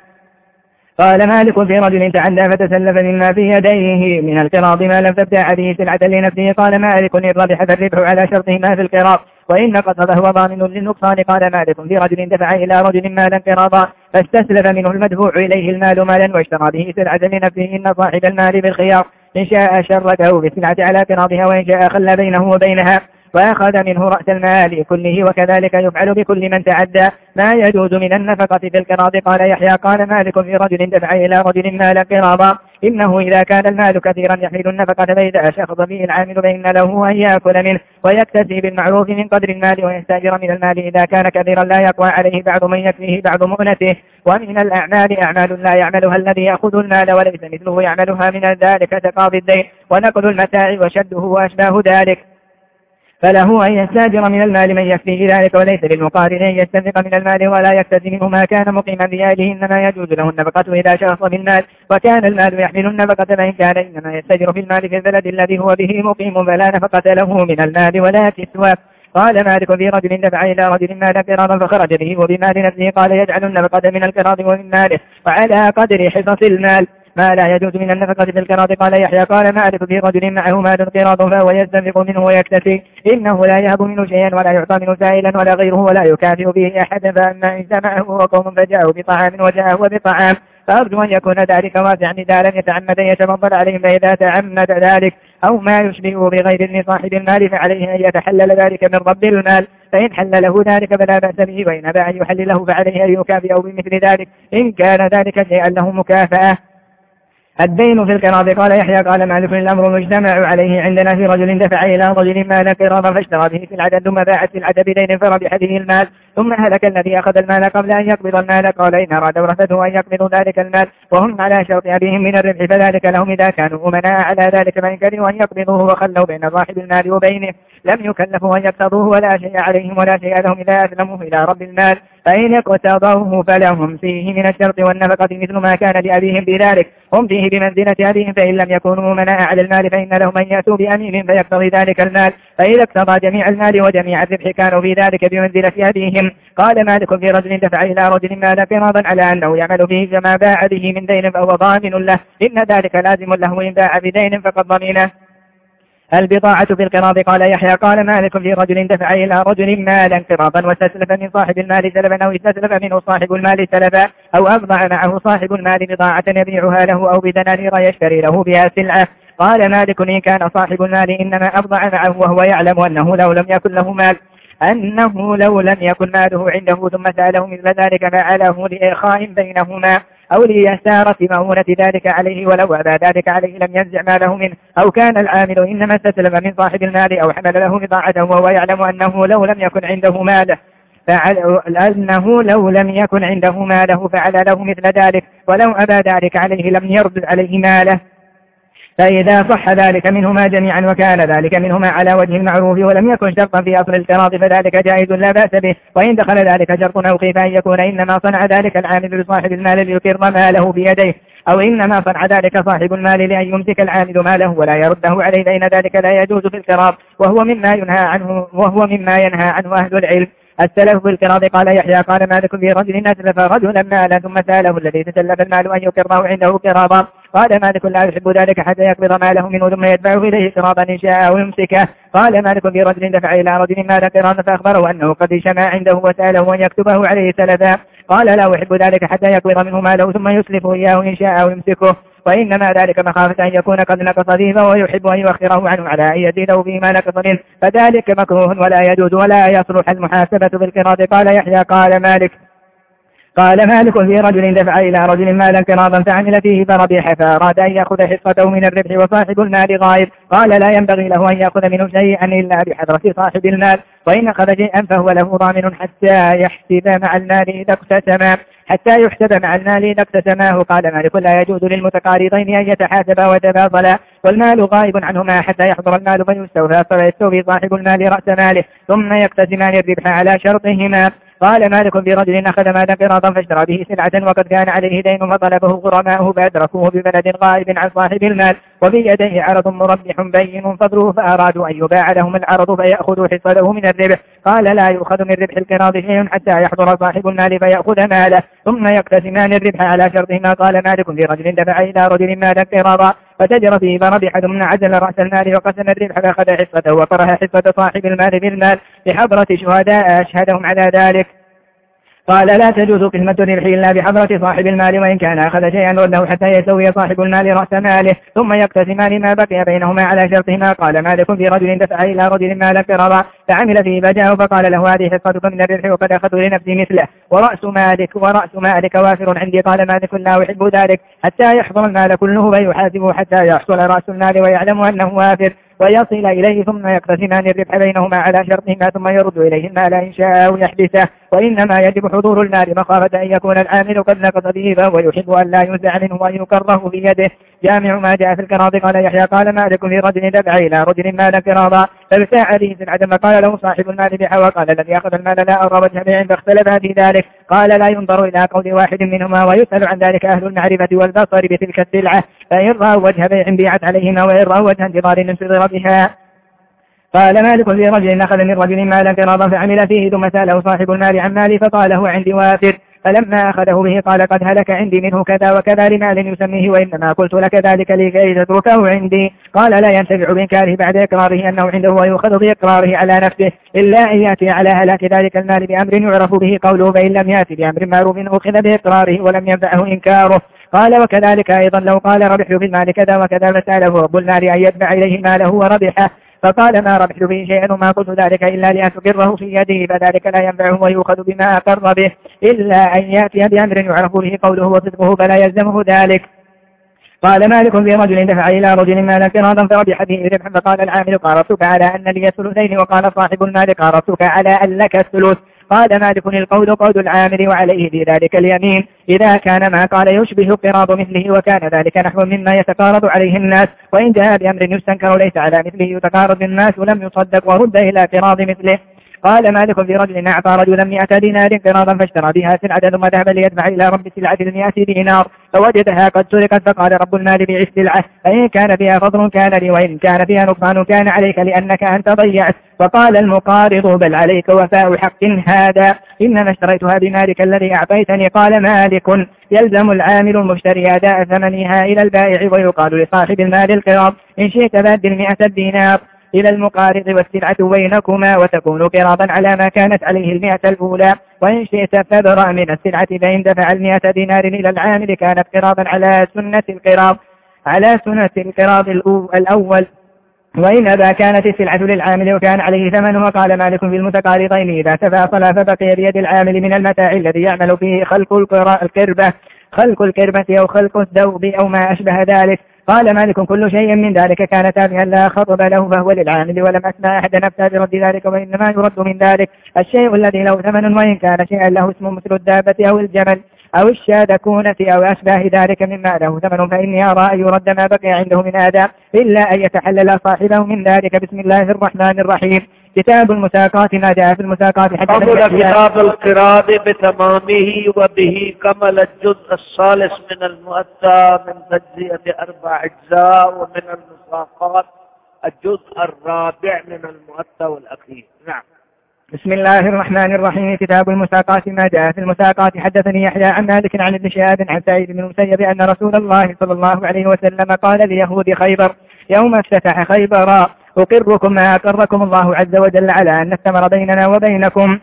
قال مالك في رجل تعدى فتسلف مما في يديه. من القراض ما لم تبتع به سلعة لنفسه. قال مالك إن ربح فالربح على شرطه ما في القراض وإن نقص فهو ضامن للنقصان. قال مالك في رجل دفع إلى رجل مالا قراضا فاستسلف منه المدفوع إليه المال مالا واشترى به سلعة لنفسه. إن صاحب المال بالخيار إن شاء شركه بالسلعة على قراضها وإن شاء خلى بينه وبينها. وأخذ منه رأس المال كله وكذلك يفعل بكل من تعدى. ما يجوز من النفقة في القراض قال يحيى. قال مالك في رجل دفع إلى رجل مال قراضا إنه إذا كان المال كثيرا يحمل النفقة فإذا شخص به العامل فإن له أن يأكل منه ويكتسي بالمعروف من قدر المال ويستاجر من المال. إذا كان كثيرا لا يقوى عليه بعض من يكفيه بعض مؤنته ومن الأعمال أعمال لا يعملها الذي يأخذ المال وليس مثله يعملها من ذلك تقاضي الدين. ونقل المتاع وشده وأشباه ذلك. فله أن يستأجر من المال من يكفيه ذلك وليس للمقارن أن يستنفق من المال ولا يكتسي منه ما كان مقيما بأهله إنما يجوز له النفقة إذا شخص بالمال وكان المال يحمل النفقة فإن كان إنما يستأجر في المال في البلد الذي هو به مقيم فلا نفقة له من المال ولا كسوة. قال مالك في رجل دفع إلى رجل مال قراضا فخرج به وبمال نفسه قال يجعل النفقة من القراض ومن ماله وعلى قدر حصص المال. ما لا يجوز من النفقة في القراض قال يحيى قال ما أعرف في رجل معه مال قراض فهو يستنفق منه ويكتفي. إنه لا يهب منه شيئا ولا يعطى منه سائلا ولا غيره ولا يكافئ به أحدا فأما إن سمعه وقوم فجاءوا بطعام وجاءه بطعام. فأرجو أن يكون ذلك واسعا إذا لم يتعمد يتفضل عليهم. فإذا تعمد ذلك أو ما يشبهه بغير ابن صاحب المال فعليه أن يتحلل ذلك من رب المال. فإن حل له ذلك فلا بأس به وإن أبى أن يحلله فعليه أن يكافئ بمثل ذلك. إن كان ذلك شيئا له مكافأة. الدين في القراض. قال يحيى قال مالك الأمر مجتمع عليه عندنا في رجل دفع إلى رجل مال قراضا فاشترى به في العدد ثم باعت في العدد بدين فربح به المال. ثم هلك الذي أخذ المال قبل أن يقبض المال قال إن أراد ورثته أن يقبضوا ذلك المال وهم على شرط أبيهم من الربح فذلك لهم إذا كانوا أمناء. على ذلك فإن كرهوا أن يقبضوه وخلوا بين صاحب المال وبينه. لم يكلفوا أن يقتضوه ولا شيء عليهم ولا شيء لهم إذا أسلموا إلى رب المال. فإن اقتضوه فلهم فيه من الشرط والنفقة مثل ما كان لأبيهم بذلك. هم فيه بمنزلة أبيهم فإن لم يكونوا مناء على المال فإن لهم أن يأتوا بأمين فيقتضي ذلك المال. فإذا اقتضى جميع المال وجميع الربح كانوا في ذلك بمنزلة أبيهم قال مالك في رجل دفع إلى رجل مال قراضا على أنه يعمل فيه كما باع به من دين فهو ضامن له. إن ذلك لازم له إن باع بدين فقد ضمنه. البضاعة في القراض قال يحيى قال مالك في رجل دفع إلى رجل مالا قراضا واستسلف من صاحب المال سلفا أو استسلف منه صاحب المال سلفا أو أبضع معه صاحب المال بضاعة يبيعها له أو بدنانير يشتري له بها سلعة. قال مالك إن كان صاحب المال إنما أبضع معه وهو يعلم أنه لو لم يكن له مال. أنه لو لم يكن ماله عنده ثم سأله مثل ذلك فعله لإخاء بينهما أو ليسار مؤونة ذلك عليه ولو أبى ذلك عليه لم ينزع ماله منه أو كان العامل إنما استسلم من صاحب المال أو حمل له بضاعته وهو يعلم أنه لو لم يكن عنده ماله فعل أنه لو لم يكن عنده ماله فعل له مثل ذلك ولو أبى ذلك عليه لم يرد عليه ماله فإذا صح ذلك منهما جميعا وكان ذلك منهما على وجه المعروف ولم يكن شرطا في أصل القراض فذلك جائز لا بأس به. وإن دخل ذلك شرط أو خيف أن يكون إنما صنع ذلك العامل بصاحب المال ليقر ماله بيديه أو إنما صنع ذلك صاحب المال لأن يمسك العامل ماله ولا يرده عليه فإن ذلك لا يجوز في القراض وهو مما ينهى عنه وهو مما ينهى عنه أهل العلم. السلف في القراض قال يحيى قال مالك في رجل أسلف رجلا مالا ثم سأله الذي تسلف المال أن يقره عنده قراضا قال مالك لا يحب ذلك حتى يقبض ماله منه ثم يدفعه إليه قراضا إن شاء أو يمسكه. قال مالك في رجل دفع إلى رجل مال قراضا فأخبره أنه قد شمع عنده وسأله أن يكتبه عليه سلفا. قال لا أحب ذلك حتى يقبض منه ماله ثم يسلفه إياه إن شاء أو يمسكه. وإنما ذلك مخافة أن يكون قد نقص فيه فهو يحب أن يؤخره عنه على أن يزيده فيما نقص منه. فذلك مكروه ولا يجوز ولا يصلح المحاسبة بالقراض قال يحيى قال مالك قال مالك في رجل دفع إلى رجل مالا قراضا فعمل فيه فربح فأراد أن يأخذ حصته من الربح وصاحب المال غائب قال لا ينبغي له أن يأخذ منه شيئا إلا بحضرة صاحب المال. وإن أخذ شيئا فهو له ضامن حتى يحسب مع المال إذا اقتسما. حتى يحسب مع المال إذا اقتسماه. قال مالك لا يجوز للمتقارضين أن يتحاسبا وتباطلا. والمال غائب عنهما حتى يحضر المال فيستوفى فيستوفي صاحب المال رأس ماله. ثم يقتسمان الربح على شرطهما. قال مالك برجل أخذ مالا قراضا فاشترى به سلعة وقد كان عليه دين فطلبه غرماؤه فأدركوه ببلد غائب عن صاحب المال وفي يديه عرض مربح بين فضله فأرادوا أن يباع لهم العرض فيأخذوا حصته من الربح. قال لا يؤخذ من ربح القراض شيء حتى يحضر صاحب المال فيأخذ ماله. ثم يقتسمان الربح على شرطهما قال مالك لرجل دفع إلى رجل مالا قراضا فتجر فيه فربح ثم عزل رأس المال وقسم الربح فأخذ حصته وطرح حصة صاحب المال بالمال بحضرة شهداء أشهدهم على ذلك. قال لا تجوز قسمة الربح إلا بحضرة صاحب المال وإن كان أخذ شيئا رده حتى يسوي صاحب المال رأس ماله ثم يقتسمان ما بقي بينهما على شرطهما. قال مالك في رجل دفع إلى رجل مال قرضا فعمل فيه فجاءه فقال له هذه حصتك من الربح وقد أخذت لنفسي مثله. ورأس مالك ورأس مالك وافر عندي قال مالك لا أحب ذلك. حتى يحضر المال كله فيحاسبه حتى يحصل رأس المال ويعلم أنه وافر. ويصل إليه ثم يقتسمان الربح بينهما على شرطهما ثم يرد إليه المال إن شاء أو يحبسه. وإنما يجب حضور المال مخافة أن يكون العامل قد نقص به فهو يحب أن لا ينزع منه وأن يكره في يده جامع ما جاء في الكراض قال يحيى قال مالك في رجل دفع إلى رجل مال كراضا فابتاع به سلعة فقال له صاحب المال بيع وقال الذي يأخذ المال لا أرى وجه بيع فاختلف في ذلك. قال لا ينظر إلى قول واحد منهما ويسأل عن ذلك أهل المعرفة والبصر بتلك السلعة فإن رأوا وجه بيع بيعت عليهما وإن رأوا وجه انتظار انتظر بها قال مالك لرجل أخذ من رجل مالا قراضا فعمل فيه ثم سأله صاحب المال عن مالي فقال هو عندي وافر. فلما أخذه به قال قد هلك عندي منه كذا وكذا لمال يسميه وإنما قلت لك ذلك لكي تتركه عندي. قال لا ينتفع بإنكاره بعد إقراره أنه عنده ويؤخذ بإقراره على نفسه إلا أن يأتي على هلاك ذلك المال بأمر يعرف به قوله فإن لم يأتي بأمر معروف أخذ بإقراره ولم ينفعه إنكاره. قال وكذلك أيضا لو قال ربحت في المال كذا وكذا فسأله رب المال أن يدفع إليه ماله وربحه. فقال ما ربحت به شيئا وما قلت ذلك إلا لأن تقره في يده فذلك لا ينفعه ويؤخذ بما أقر به إلا أن يأتي بأمر يعرف به قوله وصدقه فلا يلزمه ذلك. قال مالك في رجل دفع إلى رجل مالا قراضا فربح به ربحا فقال العامل قارصتك على أن لي الثلثين وقال صاحب المال قارصتك على أن لك الثلث. قال مالك القول قول العامل وعليه في ذلك اليمين. إذا كان ما قال يشبه قراض مثله وكان ذلك نحو مما يتقارض عليه الناس. وإن جاء بأمر يستنكر ليس على مثله يتقارض الناس ولم يصدق ورد إلى قراض مثله. قال مالك في رجل أعطى رجلا مئة دينار قراضا فاشترى بها سلعة ثم ذهب ليدفع إلى رب السلعة المئة دينار. فوجدها قد سرقت فقال رب المال بيع السلعة فإن كان فيها فضل كان لي وإن كان فيها نقصان كان عليك لأنك أنت ضيعت. فقال المقارض بل عليك وفاء حق هذا. إنما اشتريتها بمالك الذي أعطيتني. قال مالك يلزم العامل المشتري أداء ثمنها إلى البائع ويقال لصاحب المال القراض إن شئت بادل مئة دينار إلى المقارض والسلعة بينكما وتكون قراضا على ما كانت عليه المئة الأولى. وإن شئت فبرأ من السلعة فإن دفع المئة دينار إلى العامل كانت قراضا على سنة القراض على سنة القراض الأول. وإن أبا كانت السلعة للعامل وكان عليه ثمن وقال مالك في المتقارضين إذا تفاصل فبقي بيد العامل من المتاع الذي يعمل فيه خلق القربة خلق الكربة أو خلق الثوب أو ما أشبه ذلك. قال مالك كل شيء من ذلك؟ كان تابعا لا خطب له فهو للعامل ولم أسمع أحد نفسه برد ذلك وإنما يرد من ذلك. الشيء الذي له ثمن وإن كان شيئا له اسم مثل الدابة أو الجمل أو الشادكونة أو أشباه ذلك مما له ثمن فإني أرى أن يرد ما بقي عنده من آداء إلا أن يتحلل صاحبه من ذلك. بسم الله الرحمن الرحيم. كتاب المساقات ما جاء في المساقات حدثنا كتاب القراض بتمامه وبه كمل الجزء الثالث من المؤتى من تجزئة أربع أجزاء ومن المساقات الجزء الرابع من المؤتى والأخير. نعم. بسم الله الرحمن الرحيم. كتاب المساقات ما جاء في المساقات. حدثني يحيى عن مالك عن ابن شهاب عن سعيد بن المسيب أن رسول الله صلى الله عليه وسلم قال ليهود خيبر يوم افتتح خيبر أقركم ما أقركم الله عز وجل على أن الثمر بيننا وبينكم.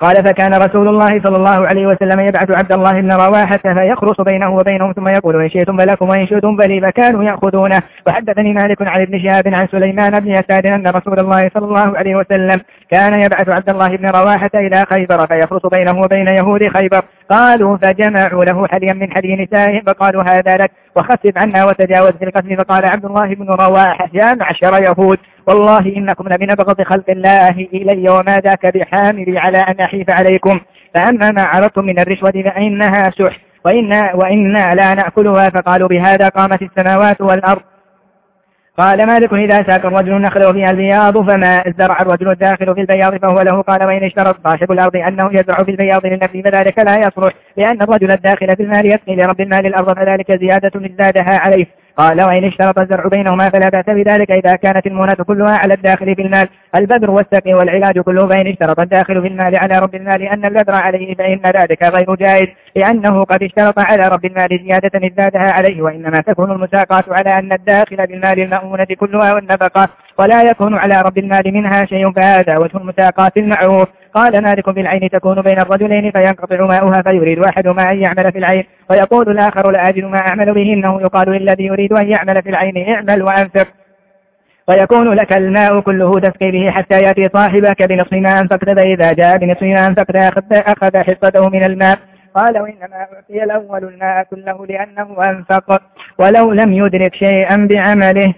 قال فكان رسول الله صلى الله عليه وسلم يبعث عبد الله بن رواحة فيخرص بينه وبينهم ثم يقول إن شئتم فلكم وإن شئتم فلي فكانوا يأخذونه. وحدثني مالك عن ابن شهاب عن سليمان بن يسار أن رسول الله صلى الله عليه وسلم كان يبعث عبد الله بن رواحة إلى خيبر فيخرص بينه وبين يهود خيبر. قالوا فجمعوا له حليا من حلي نسائهم فقالوا هذا لك وخفف عنا وتجاوز في القسم فقال عبد الله بن رواحة يا معشر يهود والله إنكم لمن بغض خلق الله إلي وما ذاك بحامل على أن أحيف عليكم فأما ما عرضتم من الرشوة فإنها سح وإنا, وإنا لا نأكلها فقالوا بهذا قامت السماوات والأرض. قال مالك إذا ساك الرجل النخل وفيها البياض فما زرع الرجل الداخل في البياض فهو له قال وإن اشترط صاحب الأرض أنه يزرع في البياض للنفس فذلك لا يصلح لأن الرجل الداخل في المال يسقي لرب المال الأرض فذلك زيادة ازدادها عليه. قال وإن اشترط الزرع بينهما فلا بأس بذلك إذا كانت المونة كلها على الداخل في المال. البذر والسقي والعلاج كله فإن اشترط الداخل في المال على رب المال أن البذر عليه فإن ذلك غير جائز. لأنه قد اشترط على رب المال زيادة ازدادها عليه وإنما تكون المساقات على أن الداخل بالمال المؤونة كلها والنفقة ولا يكون على رب المال منها شيء فهذا وجه المساقات المعروف. قال مالك في العين تكون بين الرجلين فينقطع ماؤها فيريد أحدهما أن يعمل في العين ويقول الآخر لا أجد ما أعمل به إنه يقال للذي يريد أن يعمل في العين اعمل وأنفق. ويكون لك الماء كله تسقي به حتى يأتي صاحبك بنصف ما أنفقت فإذا جاء بنصف ما أنفقت أخذ حصته من الماء. قال وإنما أعطي الأول الماء كله لأنه أنفق ولو لم يدرك شيئا بعمله.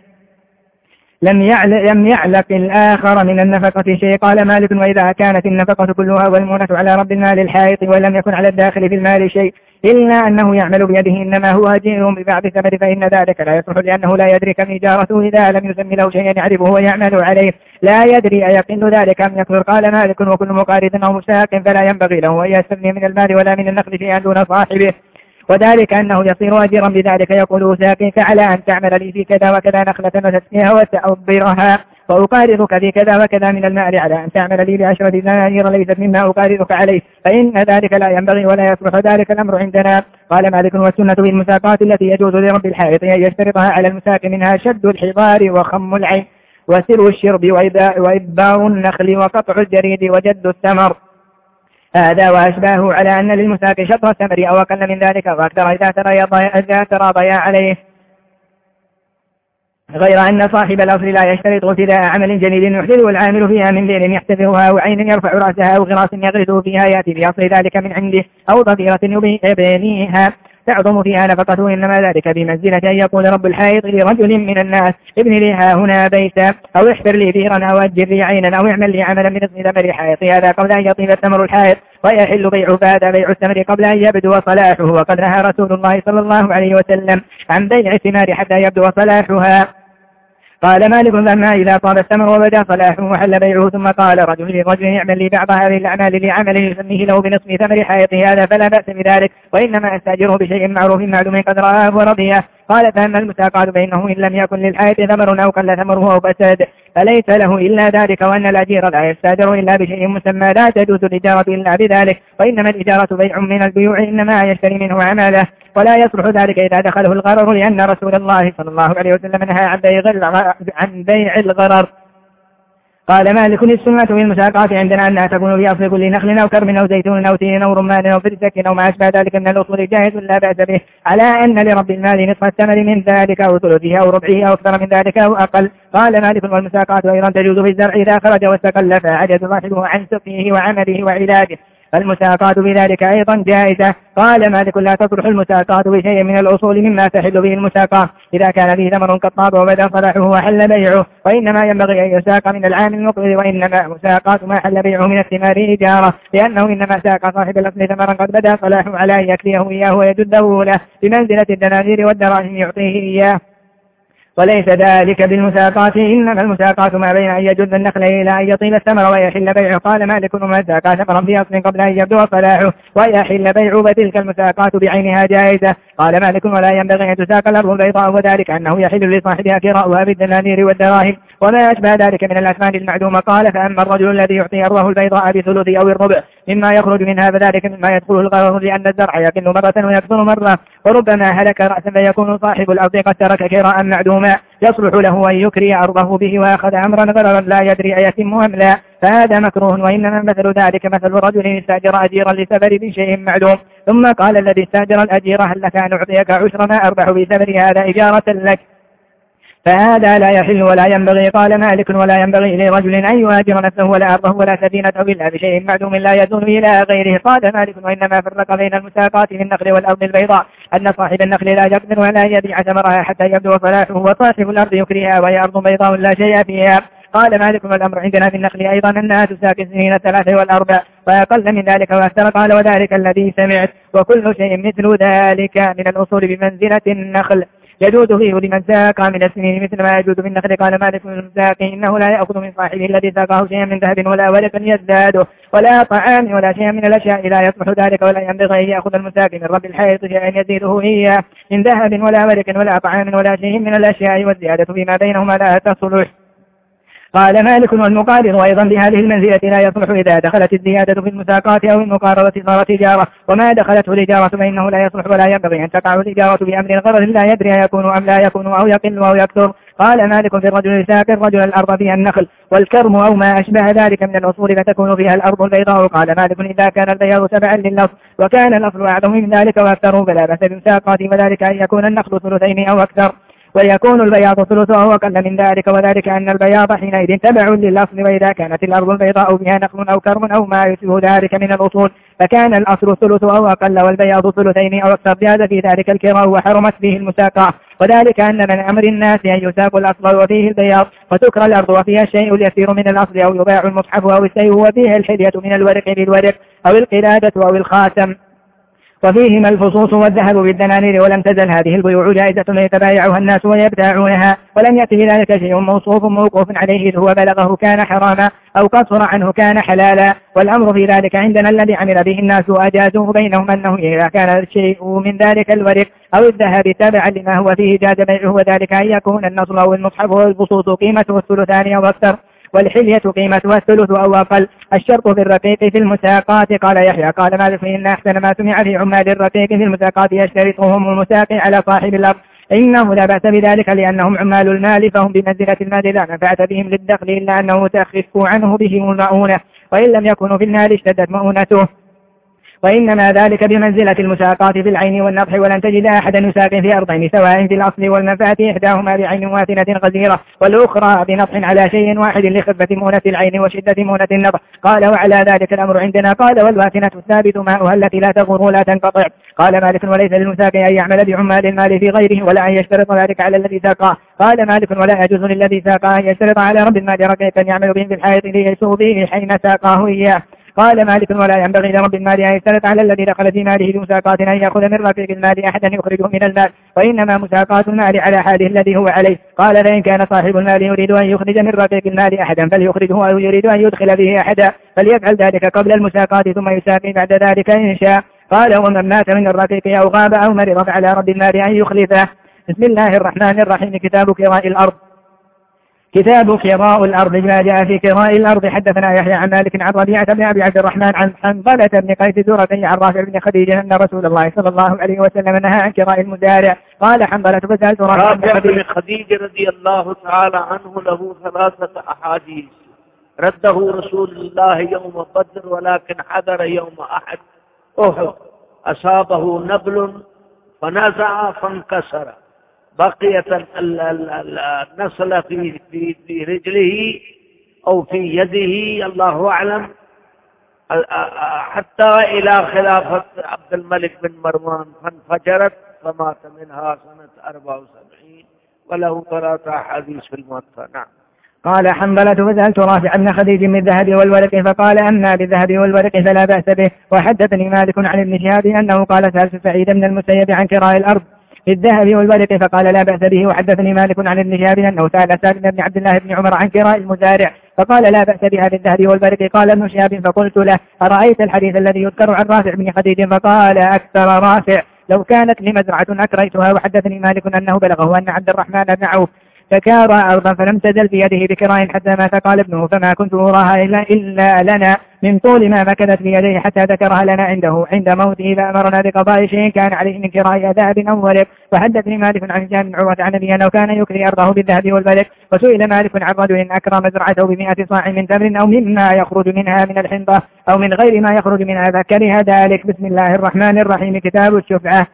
لم لم يعلق الآخر من النفقة شيء. قال مالك وإذا كانت النفقة كلها والمونة على رب المال الحائط ولم يكن على الداخل في المال شيء. إلا أنه يعمل بيده إنما هو جير ببعض الثمر فإن ذلك لا يصلح لأنه لا يدري كم إجارته إذا لم يسمي له شيئا يعرفه ويعمل عليه. لا يدري أيقل ذلك أم يكثر قال مالك وكل مقارد أو مساق فلا ينبغي له أن يستغني من المال ولا من النقل شيئا دون صاحبه. وذلك أنه يصير أجرا بذلك. يقول ساقيك على أن تعمل لي في كذا وكذا نخلة وتسقيها وتأبرها وأقارضك في كذا وكذا من المال على أن تعمل لي بعشرة دنانير ليست مما أقارضك عليه. فإن ذلك لا ينبغي ولا يصلح ذلك الأمر عندنا. قال مالك والسنة في المساقات التي يجوز لرب الحائط أن يشترطها على المساق منها شد الحضار وخم العين وسر الشرب وإباء النخل وقطع الجريد وجد الثمر. هذا وأشباهه على أن للمساق شطر الثمر أو أقل من ذلك. وأكثر إذا تراضيا عليه. غير أن صاحب الأصل لا يشترط ابتداء عمل جديد يحدثه العامل فيها من ذيل يحتفرها أو عين يرفع رأسها أو غراس يغرده فيها يأتي بأصل ذلك من عنده أو ضفيرة يبنيها تعظم فيها نفقته إنما ذلك بمنزلة أن يقول رب الحائط لرجل من الناس ابن لي ها هنا بيتا أو احفر لي بيرا أو أجر لي عينا أو اعمل لي عملا من اسم ثمر حائط هذا قبل أن يطيب الثمر الحائط ويحل بيع فهذا بيع الثمر قبل أن يبدو صلاحه. وقد نهى رسول الله صلى الله عليه وسلم عن بيع الثمار حتى يبدو صلاحها. قال مالك فما إذا طاب الثمر وبدا صلاحه وحل بيعه ثم قال رجل لرجل يعمل لي بعض هذه الأعمال لعمله يسميه له بنصف ثمر حياته هذا فلا بأس بذلك وإنما أستأجره بشيء معروف معلوم قد رآه ورضيه قال فأما المساقات بينه إن لم يكن للحياة ثمر أو قل ثمره أو فساد. فليس له إلا ذلك وأن الأجير لا يستأجر إلا بشيء مسمى لا تجوز الإجارة إلا بذلك وإنما الإجارة بيع من البيوع إنما يشتري منه عماله ولا يصلح ذلك إذا دخله الغرر لأن رسول الله صلى الله عليه وسلم نهى عن بيع الغرر. قال مالك السنة في المساقات عندنا أنها تكون في أصل كل نخل أو كرم أو زيتون أو تين أو رمان أو فرزك أو ما أشبه ذلك من الأصول جاهز لا بأس به. على أن لرب المال نصف الثمر من ذلك أو ثلثه أو ربعه أو أكثر من ذلك أو أقل. قال مالك والمساقات أيضا تجوز في الزرع إذا خرج واستقل فعجز صاحبه عن سقيه وعمله وعلاجه. فالمساقات بذلك أيضا جائزة. قال مالك لا تصلح المساقات بشيء من الأصول مما تحل به المساقات إذا كان به ثمر قد وبدأ صلاحه وحل بيعه. وإنما ينبغي أن يساق من العام المقبل وإنما مساقات ما حل بيعه من الثمار إجارة لأنه إنما ساق صاحب الأصل ثمرا قد بدأ صلاحه على أن يكفيه إياه ويجده له. بمنزلة الدنانير والدراهم يعطيه إياه. وليس ذلك بالمساقات إنما المساقات ما بين أن يجد النخل إلى أن يطيب الثمر ويحل بيعه. قال مالك وما ساقى ثمرا في أصل قبل أن يبدو صلاحه ويحل بيعه فتلك المساقات بعينها جائزة. قال مالك ولا ينبغي أن تساق الأرض البيضاء وذلك أنه يحل لصاحبها كراؤها بالدنانير والدراهم. وما أشبه ذلك من الأثمان المعدومة؟ قال فأما الرجل الذي يعطي أرضه البيضاء بثلث أو الربع مما يخرج منها فذلك مما يدخله الغرض لأن الزرع يقل مرة ويكثر مرة. وربما هلك رأسا فيكون صاحب الأرض قد ترك كراء معدوما. يصلح له أن يكري أرضه به وأخذ أمرا غررا لا يدري أيتم أم لا. فهذا مكروه وإنما مثل ذلك مثل رجل استاجر أجيرا لسبب بشيء معلوم ثم قال الذي استاجر الأجير هل لك أن أعطيك عشر ما أربح بسبب هذا إجارة لك. فهذا لا يحل ولا ينبغي. قال مالك ولا ينبغي لرجل أن يهاجر نفسه ولا أرضه ولا سفينته إلا بشيء معدوم لا يزول إلى غيره. قال مالك وإنما فرق بين المساقات في النخل والأرض البيضاء. أن صاحب النخل لا يقدر ولا يبيع ثمرها حتى يبدو صلاحه وصاحب الأرض يكريها وهي أرض بيضاء لا شيء فيها. قال مالك والأمر عندنا في النخل أيضا أنها تساقي السنين الثلاثة والأربع. وأقل من ذلك وأكثر. قال وذلك الذي سمعت. وكل شيء مثل ذلك من الأصول بمنزلة النخل. يجوز فيه لمن ساق من السنين مثل ما يجوز في النخل قال مالك من الساقي إنه لا يأخذ من صاحبه الذي ساقه شيئا من ذهب ولا ولد يزداده ولا طعام ولا شيء من الأشياء لا يصلح ذلك ولا ينبغي أن يأخذ المساقي من رب الحيط شيئا يزيده إياه من ذهب ولا ولد ولا طعام ولا شيء من الأشياء والزيادة فيما بينهما لا تصلح. قال مالك والمقارن أيضا بهذه المنزلة لا يصلح إذا دخلت الزيادة في المساقات أو المقارضة صار تجارة وما دخلته الإجارة فإنه لا يصلح ولا ينبغي أن تقع الإجارة بأمر غرض لا يدري يكون أم لا يكون أو يقل أو يكثر. قال مالك في الرجل يساق الرجل الأرض فيها النخل والكرم أو ما أشبه ذلك من الأصول فتكون فيها الأرض البيضاء. قال مالك إذا كان البياض تبعا للأصل وكان الأصل أعظم من ذلك وأكثر فلا بأس بمساقات وذلك أن يكون النخل ثلثين أو أكثر. ويكون البياض ثلثه أو أقل من ذلك وذلك أن البياض حينئذ تبع للأصل وإذا كانت الأرض البيضاء بها نخل أو كرم أو ما يشبه ذلك من الأصول فكان الأصل ثلث أو أقل والبياض ثلثين أو أكثر في ذلك الكراء وحرمت فيه المساقة وذلك أن من أمر الناس أن يساق الأصل وفيه البياض فتكرى الأرض وفيها الشيء اليسير من الأصل أو يباع المصحف أو السيف وفيها الحلية من الورق للورق أو القلادة أو الخاتم وفيهما الفصوص والذهب بالدنانير ولم تزل. هذه البيوع جائزة يتبايعها الناس ويبتاعونها ولم يأتي ذلك شيء موصوف موقوف عليه إذ هو بلغه كان حراما أو قصر عنه كان حلالا. والأمر في ذلك عندنا الذي عمل به الناس وأجازوه بينهم أنه إذا كان الشيء من ذلك الورق أو الذهب تابعا لما هو فيه جاز بيعه وذلك أن يكون النصر أو المصحف والبسوط قيمته الثلثان أو أكثر والحلية قيمتها الثلث أو أقل الشرط في الرقيق في المساقات قال يحيى. قال مالك إن أحسن ما سمع في عمال الرقيق في المساقات يشترطهم المساقي على صاحب الأرض إنه لا بأس بذلك لأنهم عمال المال فهم بمنزلة المال لا نفعت بهم للدخل إلا أنه تخف عنه بهم المؤونة وإن لم يكونوا في النار اشتدت مؤونته. وإنما ذلك بمنزلة المساقات في العين والنضح ولن تجد أحدا يساق في أرضين سواء في الأصل والمنفعة إحداهما بعين واثنة غزيرة والأخرى بنضح على شيء واحد لخفة مونة العين وشدة مونة النضح قال وعلى ذلك الأمر عندنا. قال والواثنة الثابت ماؤها التي لا تغر ولا تنقطع. قال مالك وليس للمساق أن يعمل بعمال المال في غيره ولا أن يشترط ذلك على الذي ساقاه. قال مالك ولا يجوز للذي ساقاه أن يشترط على رب المال رقيقا يعمل بهم في الحائط ليسوء به حين ساقاه إياه. قال مالك ولا ينبغي لرب المال أن يشترط على الذي دخل في ماله بمساقات أن يأخذ من رفيق المال أحدا يخرجه من المال وإنما مساقات المال على حاله الذي هو عليه. قال فإن كان صاحب المال يريد أن يخرج من رفيق المال أحدا فليخرجه أو يريد أن يدخل به أحدا فليفعل ذلك قبل المساقات ثم يساقي بعد ذلك إن شاء. قال ومن مات من الرفيق أو غاب أو مرض فعلى رب المال أن يخلفه. بسم الله الرحمن الرحيم. كتاب كراء الأرض. كتاب كراء الأرض ما جاء في كراء الأرض. حدثنا يحيى عن مالك عن ربيعة بن أبي عبد الرحمن عن حنظلة بن قيس زرقي عن رافع بن خديجة أن رسول الله صلى الله عليه وسلم نهى عن كراء المزارع قال حنظلة فسألت رافع بن خديجة رضي الله تعالى عنه له ثلاثة أحاديث. رده رسول الله يوم بدر ولكن حذر يوم أحد. أحد. أصابه نبل فنزع فانكسر. بقيت النصلة في, في, في رجله أو في يده الله أعلم. حتى إلى خلافة عبد الملك بن مروان فانفجرت فمات منها سنة 74 وله ثلاثة أحاديث في الموتى نعم. قال حنبلة فسألت رافع بن خديج من الذهب والورق فقال أما بالذهب والورق فلا بأس به. وحدثني مالك عن ابن شهاب أنه قال سألت سعيد بن المسيب عن كراء الأرض. في الذهب والورق فقال لا بأس به وحدثني مالك عن ابن شهاب أنه سأل سالم بن عبد الله بن عمر عن كراء المزارع فقال لا بأس بها بالذهب والورق. قال ابن شهاب فقلت له أرأيت الحديث الذي يذكر عن رافع بن خديج؟ فقال أكثر رافع. لو كانت لمزرعة أكريتها وحدثني مالك أنه بلغه أن عبد الرحمن بن عوف فكار أرضا فلم تزل في يده بكراء حتى مات. قال ابنه فما كنت أراها إلا, إلا لنا. من طول ما مكثت في يديه حتى ذكرها لنا عنده. عند موته فأمرنا بقضاء شيء كان عليه من كراء ذهب أو ورق وحدثني مالك عن هشام بن عروة عن أبي أنه كان يكري أرضه بالذهب والبلق وسئل مالك عن رجل أكرم مزرعته بمئة صاع من تمر أو مما يخرج منها من الحنطة أو من غير ما يخرج منها فكره ذلك. بسم الله الرحمن الرحيم. كتاب الشفعة.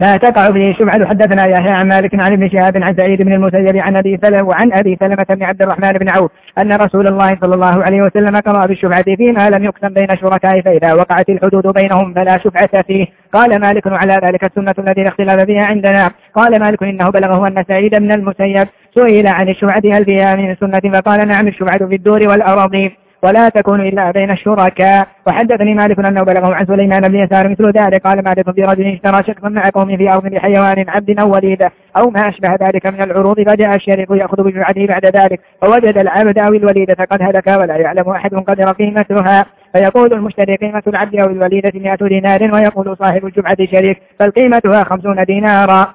لا تقع فيه الشبهة حدثنا يحيى عن مالك عن ابن شهاب عن سعيد بن المسيب عن أبي سلمة وعن أبي سلمة بن عبد الرحمن بن عوف أن رسول الله صلى الله عليه وسلم قضى بالشبهة فيما لم يقسم بين الشركاء فإذا وقعت الحدود بينهم فلا شبهة فيه. قال مالك على ذلك السنة التي اختلاف بها عندنا. قال مالك إنه بلغه أن سعيد بن المسيب سئل عن الشبهة هل فيها من سنة؟ فقال نعم الشبهة في الدور والأراضي ولا تكون إلا بين الشركاء. وحدثني مالك أنه بلغه عن سليمان بن يسار مثل ذلك. قال مالك في رجل اشترى شخصا مع قوم في أرض بحيوان عبد أو وليدة أو ما أشبه ذلك من العروض فجاء الشريك يأخذ بجرعته بعد ذلك. فوجد العبد أو الوليدة قد هلك ولا يعلم أحد قدر قيمتها. فيقول المشتري قيمة العبد أو الوليدة 100 دينار؟ ويقول صاحب الجمعة شريك فالقيمتها 50 دينارا.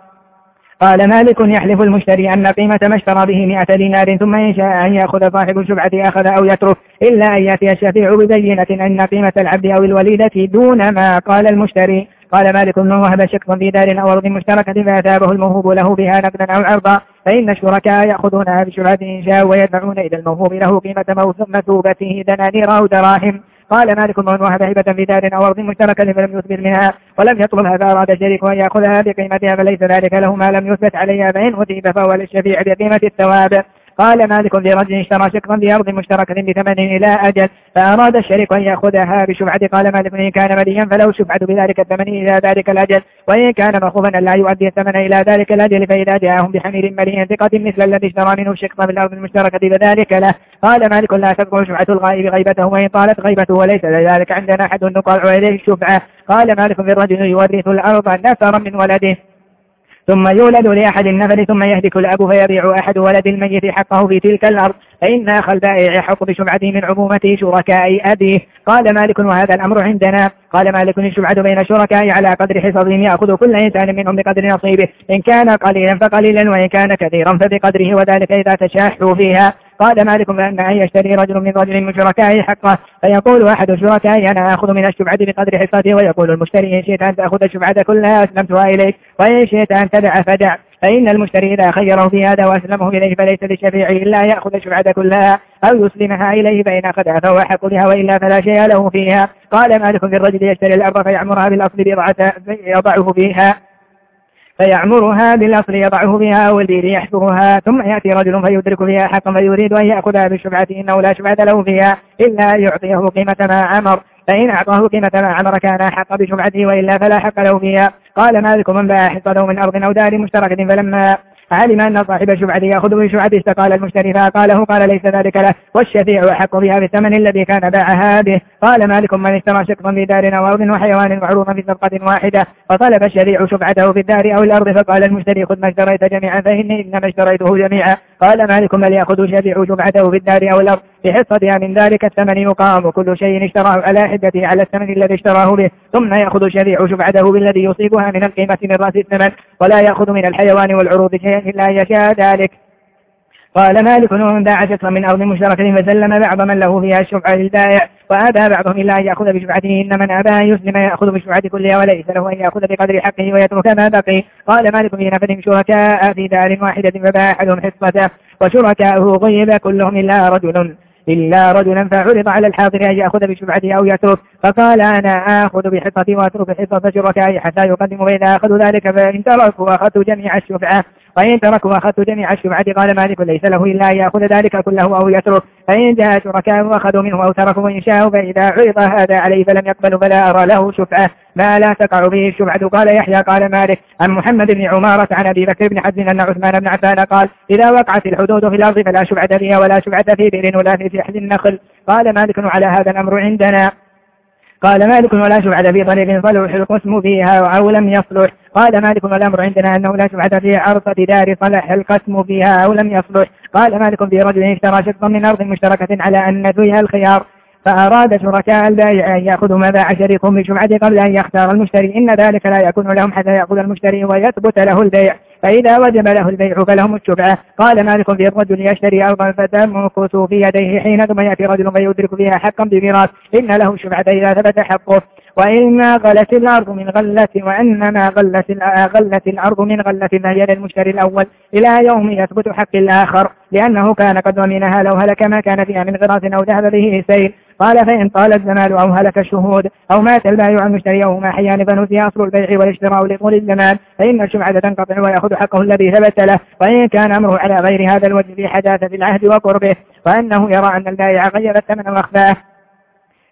قال مالك يحلف المشتري أن قيمة ما اشترى به مئة دينار ثم إن شاء أن يأخذ صاحب الشبعة أخذ أو يترك إلا أن يأتي الشفيع ببينة أن قيمة العبد أو الوليدة دون ما قال المشتري. قال مالك من وهب شقا في دار أو أرض مشتركة فأتابه الموهوب له بها نقدا أو عرضا. فإن الشركاء يأخذونها بشبعة إن شاء ويدفعون إلى الموهوب له قيمة مثوبته دنانير أو دراهم. قال مالك من وهب هبة في دار أو أرض مشتركة فلم يثبت منها ولم يطلبها فأراد الشريك أن يأخذها بقيمتها فليس ذلك له ما لم يثبت عليها فإن أثيب فهو للشفيع بقيمة الثواب. قال مالك في رجل اشترى شكرا في أرض مشتركة بثمن إلى أجل فأراد الشريك أن يأخذها بشفعة قال مالك إن كان مليا فله شفعة بذلك الثمن إلى ذلك الأجل وإن كان مخوفا لا يؤدي الثمن إلى ذلك الأجل فإذا جاءهم بحمير مليا ثقة مثل الذي اشترى منه الشقة في الأرض المشتركة فذلك له. قال مالك لا تذكر شفعة الغائب غيبته وإن طالت غيبته وليس ذلك عندنا أحد نقال عليه الشفعة قال مالك في الرجل يورث الأرض نفرا من ولده. ثم يولد لأحد النفل ثم يهلك الأب فيبيع أحد ولد الميت حقه في تلك الأرض. فإن أخ البائع حق بشبعته من عمومة شركاء أبيه. قال مالك وهذا الأمر عندنا. قال مالك الشبعة بين الشركاء على قدر حصصهم يأخذ كل إنسان منهم بقدر نصيبه. إن كان قليلا فقليلا وإن كان كثيرا فبقدره وذلك إذا تشاحوا فيها. قال مالك بأن أن يشتري رجل من رجل من شركائه حقه فيقول أحد شركائه أنا آخذ من الشبعة بقدر حصته ويقول المشتري إن شئت أن تأخذ الشبعة كلها أسلمتها إليك وإن شئت أن تدع فدع فإن المشتري إذا خيره في هذا وأسلمه إليه فليس للشفيع إلا يأخذ الشبعة كلها أو يسلمها إليه فإن أخذها فهو حق بها وإلا فلا شيء له فيها. قال مالك في الرجل يشتري الأرض فيعمرها بالأصل يضعه فيها. فيعمرها بالأصل يضعه بها أو البير يحفرها ثم يأتي رجل فيدرك فيها حقا فيريد أن يأخذها بالشبعة إنه لا شبعة له فيها إلا يعطيه قيمة ما عمر فإن أعطاه قيمة ما عمر كان حق بشبعته وإلا فلا حق له فيها. قال مالك من باع حصته من أرض أو دار مشتركة فلما علم أن صاحب الشبعة يأخذ بشبعته استقال المشتري فقاله قال ليس ذلك له. والشفيع أحق بها بالثمن الذي كان باعها به. قال مالك من اشترى شقا في دار أو أرض وحيوان معروفا في صفقة واحدة. فطلب الشفيع شبعته في الدار أو الأرض فقال المشتري خذ ما اشتريت جميعا فإني إنما اشتريته جميعا. قال مالك بل يأخذ شفيع شبعته في الدار أو الأرض؟ بحصتها من ذلك الثمن يقام. كل شيء اشتراه على حدته على الثمن الذي اشتراه به. ثم يأخذ الشفيع شبعته بالذي يصيبها من القيمة من رأس الثمن ولا يأخذ من الحيوان والعروض شيئا إلا يشاء ذلك. قال مالك ومن باع شطرا من أرض مشتركة فسلم بعض من له فيها الشفعة للبائع وأبى بعضهم إلا أن يأخذ بشفعته إن من أبى أن يسلم يأخذ بشفعة كلها وليس له أن يأخذ بقدر حقه ويترك ما بقي. قال مالك في نفر شركاء في دار واحدة فباع أحدهم حصته وشركاؤه غيب كلهم إلا رجل. إلا رجلا فعرض على الحاضر أن يأخذ بشبعته أو يترك. فقال أنا آخذ بحصتي وأترك حصة شركائي حتى يقدم فإذا أخذوا ذلك فإن تركوا أخذت جميع الشفعة وإن تركوا أخذت جميع الشفعة قال مالك ليس له إلا أن يأخذ ذلك كله أو يترك. فإن جاء شركاء وأخذوا منه أو تركوا إن شاءوا فإذا عرض هذا عليه فلم يقبل فلا أرى له شفعة ما لا تقع به الشفعة قال يحيى قال مالك. عن محمد بن عمارة عن أبي بكر بن حزم أن عثمان بن عفان قال إذا وقعت الحدود في الأرض فلا شفعة فيها ولا شفعة في بئر ولا في فحل النخل. قال مالك على هذا الأمر عندنا. قال مالك ولا شبعة في طريق صلح القسم فيها أو لم يصلح. قال مالك والأمر عندنا أنه لا شبعة في عرضة دار صلح القسم فيها أو لم يصلح. قال مالك في رجل اشترى شقا من أرض مشتركة على أن فيها الخيار فأراد شركاء البائع أن يأخذوا ما باع شريكهم بشبعة قبل أن يختار المشتري. إن ذلك لا يكون لهم حتى يأخذ المشتري ويثبت له البيع. فإذا وجب له البيع فلهم الشبعة قال مالك في الرجل يشتري أرضا فتمكث في يديه حين ثم يأتي رجل فيدرك فيها حقا بميراث. إن له الشبعة إذا ثبت حقه. وإنما غلت الأرض من غلة وإنما غلت غلت الأرض من غلة فهي للمشتري الأول. إلى يوم يثبت حق الآخر. لأنه كان قد ومنها لو هلك ما كان فيها من غراس أو ذهب به سيل. قال فإن طال الزمان أو هلك الشهود أو مات البائع عن مشتري أو ما حيان فنسي أصل البيع والاشتراء لطول الزمان فإن الشبعة تنقطع ويأخذ حقه الذي ثبت له وإن كان أمره على غير هذا الوجه في حداثة العهد وقربه وأنه يرى أن البائع غير الثمن وأخفاه.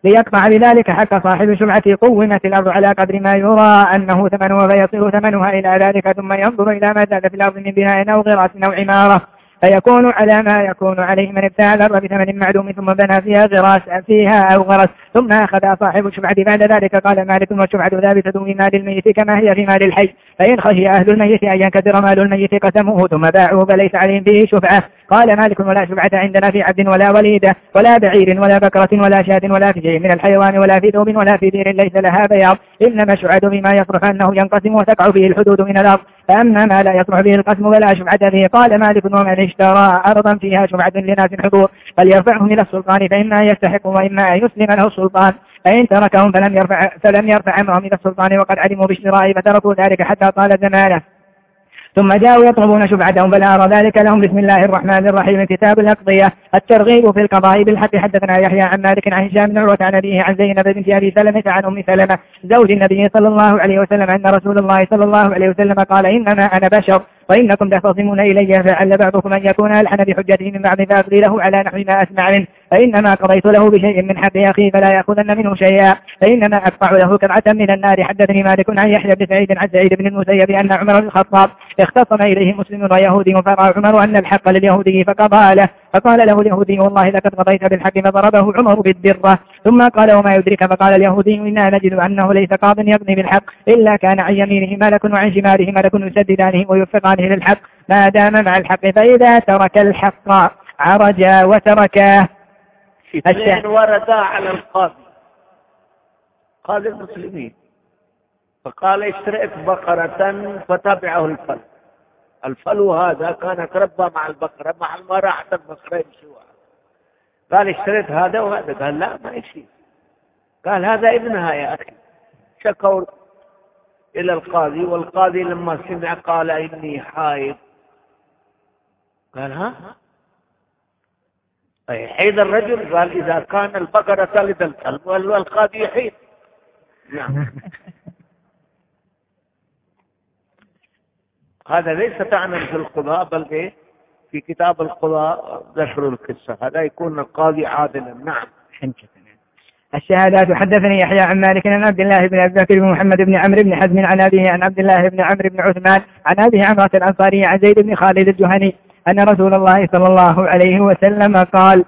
ليقطع بذلك حق صاحب الشبعة قومت الأرض على قدر ما يرى أنه ثمنها فيصل ثمنها إلى ذلك ثم ينظر إلى ما زاد في الأرض من بناء أو غراس أو عمارة. فيكون على ما يكون عليه من ابتاع الأرض بثمن معلوم ثم بنى فيها غراس فيها أو غرس. ثم أخذ صاحب الشبعة بعد ذلك. قال مالك والشبعة ثابتة في مال الميت كما هي في مال الحي. فإن خشي أهل الميت أن ينكدر مال الميت قسموه ثم باعوه فليس عليهم به شفعة. قال مالك ولا شفعة عندنا في عبد ولا وليدة ولا بعير ولا بكرة ولا شاة ولا في شيء من الحيوان ولا في ثوب ولا في دير ليس لها بياض. إنما الشعة بما يصرف أنه ينقسم وتقع فيه الحدود من الأرض. فأما ما لا يصلح به القسم ولا شفعة به قال مالك ومن اشترى أرضا فيها شفعة لناس حضور فليرفعه إلى السلطان فإما يستحق وإما يسلم له السلطان. فإن تركهم فلم يرفع, فلم يرفع أمرهم إلى السلطان وقد علموا باشترائه فتركوا ذلك حتى طال زمانه. ثم جاءوا يطلبون شفعتهم فلا أرى ذلك لهم. بسم الله الرحمن الرحيم. كتاب الأقضية. الترغيب في القضاء بالحق. حدثنا يحيى عن مالك عن هشام بن عروة عن أبيه عن زينب بنت أبي سلمة عن أم سلمة زوج النبي صلى الله عليه وسلم أن رسول الله صلى الله عليه وسلم قال إنما أنا بشر. وإنكم تختصمون إلي فعل بعضكم أن يكون ألحن بحجته من بعض فأقضي له على نحو ما أسمع منه. فإنما قضيت له بشيء من حق أخي فلا يأخذن منه شيئا. فإنما أقطع له كبعة من النار. حدثني مالك عن يحيى بن سعيد عن سعيد بن المسيب أن عمر بن الخطاب اختصم إليه مسلم ويهودي فرأى عمر أن الحق لليهودي فقضى له. فقال له اليهودي والله لقد قضيت بالحق فضربه عمر بالدرة. ثم قال وما يدرك فقال اليهودي إنا نجد أنه ليس قاض يقضي بالحق إلا كان عن يمينه ملك وعن شماله ملك يسددانه ويوفقانه للحق ما دام مع الحق فإذا ترك الحق عرج وتركاه اثنين وردا على القاضي. قاضي المسلمين. فقال اشتريت بقرة فتبعه الفل. الفلو هذا كان يتربى مع البقرة مع ما راحت البقرة يمشوها قال اشتريت هذا وهذا. قال لا ما يشي قال هذا ابنها يا أخي. شكوا إلى القاضي والقاضي لما سمع قال إني حائض. قال ها؟ حيد الرجل؟ قال إذا كان البقرة تلد الكلب والقاضي يحيد نعم. هذا ليس تعمل في القضاء بل إيه؟ في كتاب القضاء ذكر القصة هذا يكون القاضي عادلا نعم. الشهادات حدثني يحيى عن مالك عن عبد الله بن أبي بكر بن محمد بن عمرو بن حزم عن أبيه عن عبد الله بن عمرو بن عثمان عن ابي عمرة الأنصاري عن زيد بن خالد الجهني أن رسول الله صلى الله عليه وسلم قال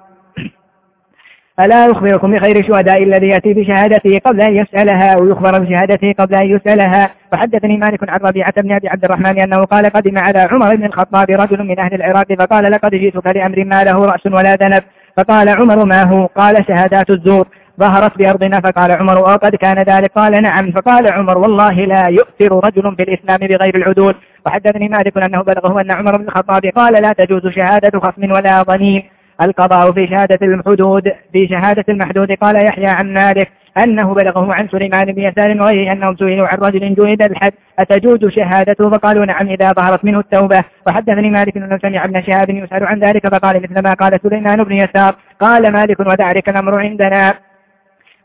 ألا أخبركم بخير الشهداء الذي يأتي بشهادته قبل أن يسألها ويخبر بشهادته قبل أن يسألها؟ وحدثني مالك عن ربيعة بن أبي عبد الرحمن أنه قال قدم على عمر بن الخطاب رجل من أهل العراق فقال لقد جئتك لأمر ما له رأس ولا ذنب. فقال عمر ما هو؟ قال شهادات الزور. ظهرت بأرضنا. فقال عمر وقد كان ذلك؟ قال نعم. فقال عمر والله لا يؤثر رجل في الإسلام بغير العدول. وحدثني مالك أنه بلغه أن عمر بن الخطاب قال لا تجوز شهادة خصم ولا ضنين. القضاء في شهادة الحدود في شهادة المحدود. قال يحيى عن مالك أنه بلغه عن سليمان بن يسار وغيره أنهم سئلوا عن رجل جلد الحد أتجوز شهادته؟ فقالوا نعم إذا ظهرت منه التوبة. وحدثني مالك أنه سمع ابن شهاب يسأل عن ذلك فقال مثل ما قال سليمان بن يسار قال مالك وذلك الأمر عندنا.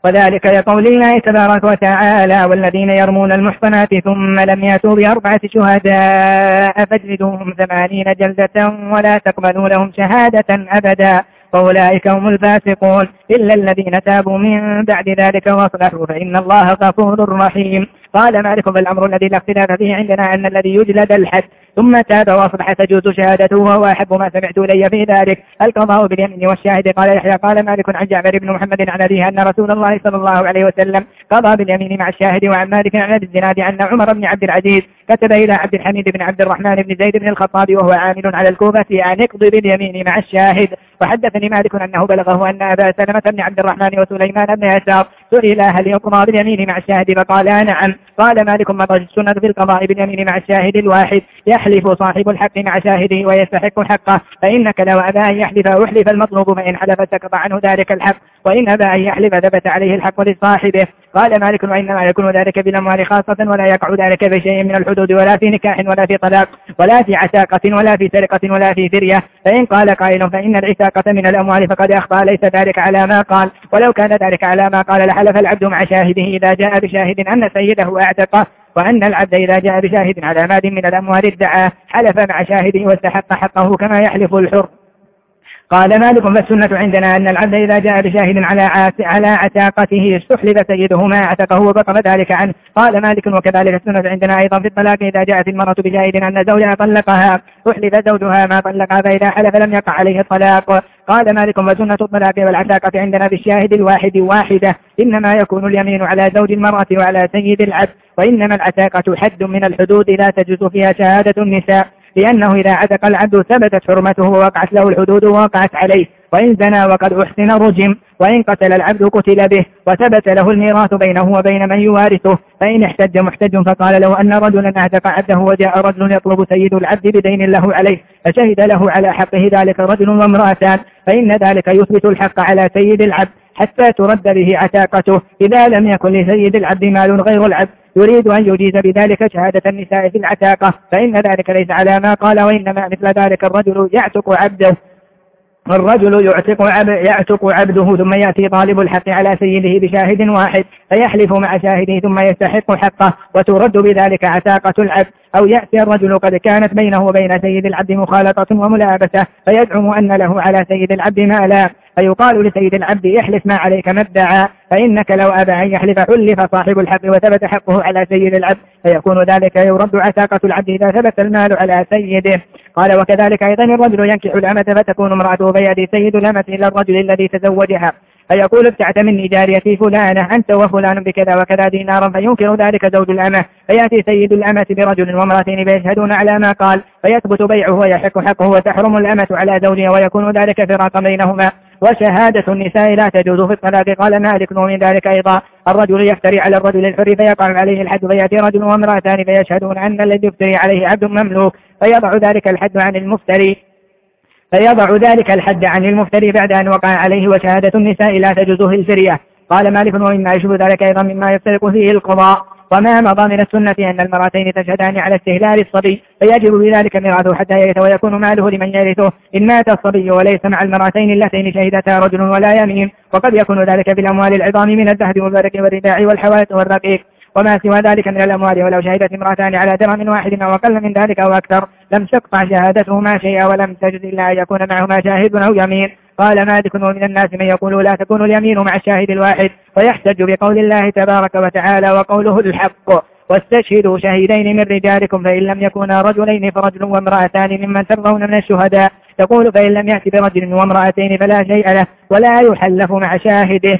وذلك لقول الله تبارك وتعالى والذين يرمون المحصنات ثم لم يأتوا بأربعة شهداء فاجلدوهم ثمانين جلدة ولا تقبلوا لهم شهادة أبدا فأولئك هم الفاسقون إلا الذين تابوا من بعد ذلك وأصلحوا فإن الله غفور رحيم. قال مالك بالأمر الذي لا اختلاف فيه عندنا أن الذي يجلد الحد ثم تاب واصلح تجوز شهادته وهو أحب ما سمعت إلي في ذلك. القضاء باليمين والشاهد؟ قال يحيى قال مالك عن جعفر بن محمد عن أبيه أن رسول الله صلى الله عليه وسلم قضى باليمين مع الشاهد وعن مالك عن الزناد أن عمر بن عبد العزيز كتب إلى عبد الحميد بن عبد الرحمن بن زيد بن الخطاب وهو عامل على الكوفة أن اقضي باليمين مع الشاهد. وحدثني مالك أنه بلغه أن أبا سلمة بن عبد الرحمن وسليمان بن يسار سئل هل يقضى باليمين مع الشاهد فقال نعم. قال مالك مضى السنة في القضاء باليمين مع الشاهد الواحد. يحلف صاحب الحق مع شاهده ويستحق حقه. فإنك لو أبى أن يحلف أحلف المطلوب فإن حلف سقط عنه ذلك الحق. وإن أبى أن يحلف ثبت عليه الحق لصاحبه. قال مالك وإنما يكون ذلك بالأموال خاصة ولا يقع ذلك بشيء من الحدود ولا في نكاح ولا في طلاق ولا في عتاقة ولا في سرقة ولا في فرية. فإن قال قائل فإن العتاقة من الأموال فقد أخطأ. ليس ذلك على ما قال. ولو كان ذلك على ما قال لحلف العبد مع شاهده إذا جاء بشاهد أن سيده أعتقه وأن العبد إذا جاء بشاهد على مال من الأموال ادعاه حلف مع شاهده واستحق حقه كما يحلف الحر. قال مالك فالسنة عندنا أن العبد إذا جاء بشاهد على على عتاقته استحلف سيده ما عتقه وبطل ذلك عنه. قال مالك وكذلك السنة عندنا أيضا في الطلاق إذا جاءت المرأة بشاهد أن زوجها طلقها أحلف زوجها ما طلقها فإذا حلف لم يقع عليه الطلاق. قال مالك وسنة الطلاق والعتاقة عندنا بالشاهد الواحد واحدة. إنما يكون اليمين على زوج المرأة وعلى سيد العبد وإنما العتاقة حد من الحدود لا تجوز فيها شهادة النساء. لأنه إذا عتق العبد ثبتت حرمته ووقعت له الحدود ووقعت عليه. وإن زنى وقد أحسن رجم. وإن قتل العبد قتل به. وثبت له الميراث بينه وبين من يوارثه. فإن احتج محتج فقال له أن رجلا أعتق عبده وجاء رجل يطلب سيد العبد بدين له عليه. فشهد له على حقه ذلك رجل وامرأتان. فإن ذلك يثبت الحق على سيد العبد. حتى ترد به عتاقته. إذا لم يكن لسيد العبد مال غير العبد يريد أن يجيز بذلك شهادة النساء في العتاقة. فإن ذلك ليس على ما قال وإنما مثل ذلك الرجل يعتق عبده. الرجل يعتق, عب يعتق عبده ثم يأتي طالب الحق على سيده بشاهد واحد فيحلف مع شاهده ثم يستحق حقه. وترد بذلك عتاقة العبد. أو يأتي الرجل قد كانت بينه وبين سيد العبد مخالطة وملابسة فيزعم أن له على سيد العبد مالا فيقال لسيد العبد احلف ما عليك ما ادعى فإنك لو أبى أن يحلف حلف صاحب الحق وثبت حقه على سيد العبد فيكون ذلك يرد عتاقة العبد إذا ثبت المال على سيده. قال وكذلك أيضا الرجل ينكح الأمة فتكون امرأته بيد سيد الأمة إلى الرجل الذي تزوجها. فيقول ابتعت مني جاريتي فلانة أنت وفلان بكذا وكذا دينارا فينكر ذلك زوج الأمة. فيأتي سيد الأمة برجل وامرأتين فيشهدون على ما قال فيثبت بيعه ويحق حقه وتحرم الأمة على زوجها ويكون ذلك فراقا بينهما. وشهادة النساء لا تجوز في الطلاق. قال مالك ومن ذلك أيضا. الرجل يفتري على الرجل الحر فيقع عليه الحد فيأتي رجل وامرأتان فيشهدون أن الذي يفتري عليه عبد مملوك فيضع ذلك الحد عن المفتري فيضع ذلك الحد عن المفتري بعد أن وقع عليه. وشهادة النساء لا تجوز في الفرية. قال مالك ومما يشبه ذلك أيضا مما يفترق فيه القضاء. وما مضى من السنة أن المرأتين تشهدان على استهلال الصبي فيجب بذلك ميراثه حتى يرث ويكون ماله لمن يرثه. إن مات الصبي وليس مع المرأتين اللتين شهدتا رجل ولا يمين. وقد يكون ذلك بالأموال العظام من الذهب والبرك والرداع والحوائط والرقيق. وما سوى ذلك من الأموال ولو شهدت امرأتان على درهم واحد أو أقل من ذلك أو أكثر. لم تقطع شهادتهما شيئا ولم تجد إلا أن يكون معهما شاهد أو يمين. قال مالك ومن الناس من يقول لا تكون اليمين مع الشاهد الواحد ويحتج بقول الله تبارك وتعالى وقوله الحق. واستشهدوا شهيدين من رجالكم فإن لم يكونا رجلين فرجل وامرأتان ممن ترضون من الشهداء. يقول فإن لم يأتي برجل وامرأتين فلا شيء له ولا يحلف مع شاهده.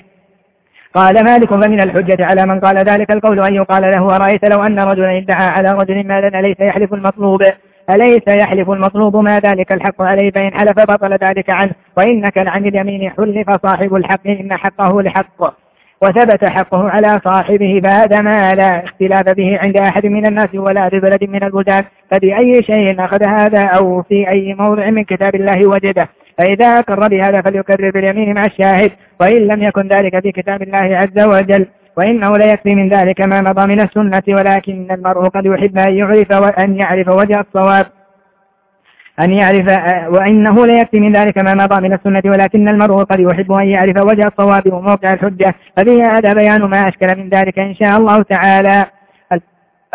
قال مالك فمن الحجة على من قال ذلك القول أن يقال له أرأيت لو أن رجلا ادعى على رجل مالا أليس يحلف المطلوب. أليس يحلف المطلوب ما ذلك الحق عليه فإن حلف بطل ذلك عنه وإنك عن اليمين حلف صاحب الحق إن حقه لحق وثبت حقه على صاحبه فهذا ما لا اختلاف به عند أحد من الناس ولا في بلد من البلدان فبأي شيء أخذ هذا أو في أي موضع من كتاب الله وجده فإذا أقر بهذا فليكرر باليمين مع الشاهد وإن لم يكن ذلك في كتاب الله عز وجل وإنه لا يكفي من ذلك ما مضى من السنة ولكن المرء قد يحب أن يعرف وأن يعرف وجه الصواب. أن يعرف وإنه لا يكفي من ذلك ما مضى من السنة ولكن المرء قد يحب أن يعرف وجه الصواب وموقع الحجة. ففي هذا بيان ما أشكل من ذلك إن شاء الله تعالى.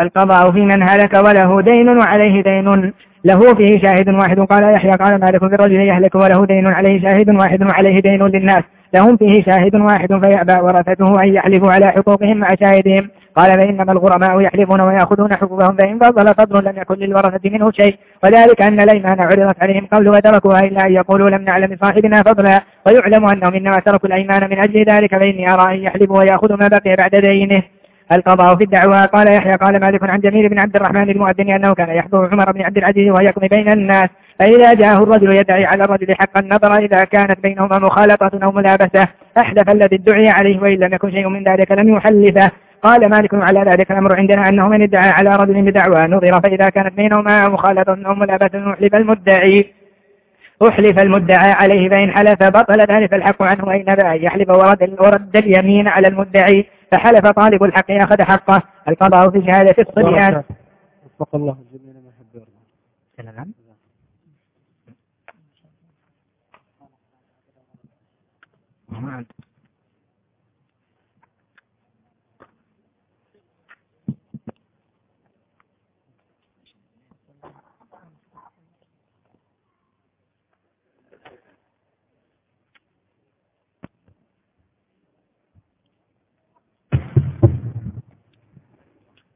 القضاء في من هلك وله دين وعليه دين. له فيه شاهد واحد. قال يحيى قال مالك بالرجل يهلك وله دين عليه شاهد واحد وعليه دين للناس. لهم فيه شاهد واحد فيأبى ورثته أن يحلفوا على حقوقهم مع شاهدهم. قال فإنما الغرماء يحلفون ويأخذون حقوقهم فإن فضل فضل لم يكن للورثة منه شيء. وذلك أن الأيمان عرضت عليهم قبل وتركوها إلا أن يقولوا لم نعلم صاحبنا فضلا. ويعلم أنهم إنما تركوا الأيمان من أجل ذلك فإني أرى أن يحلفوا ويأخذوا ما بقي بعد دينه. القضاء في الدعوى قال يحيى قال مالك عن جميل بن عبد الرحمن المؤذن أنه كان يحضر عمر بن عبد العزيز ويقضي بين الناس. فإذا جاءه الرجل يدعي على الرجل حق النظر إذا كانت بينهما مخالطة أو ملابسة أحدث الذي ادعي عليه وإن لم يكن شيء من ذلك لم يحلفه. قال مالك على ذلك الأمر عندنا أنه من ادعى على رجل بدعوى نظر فإذا كانت بينهما مخالطة أو ملابسة أحلف المدعي. أحلف المدعى عليه فإن حلف بطل ذلك الحق عنه وإن أن يحلف ورد, ورد اليمين على المدعي. فحلف طالب الحق أخذ حقه. القضاء في شهادة الصبيان. وفق الله الجميع ما يحب ويرضى نعم.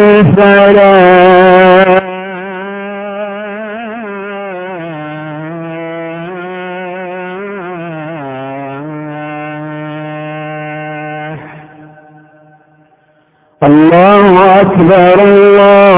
الفلاح الله أكبر الله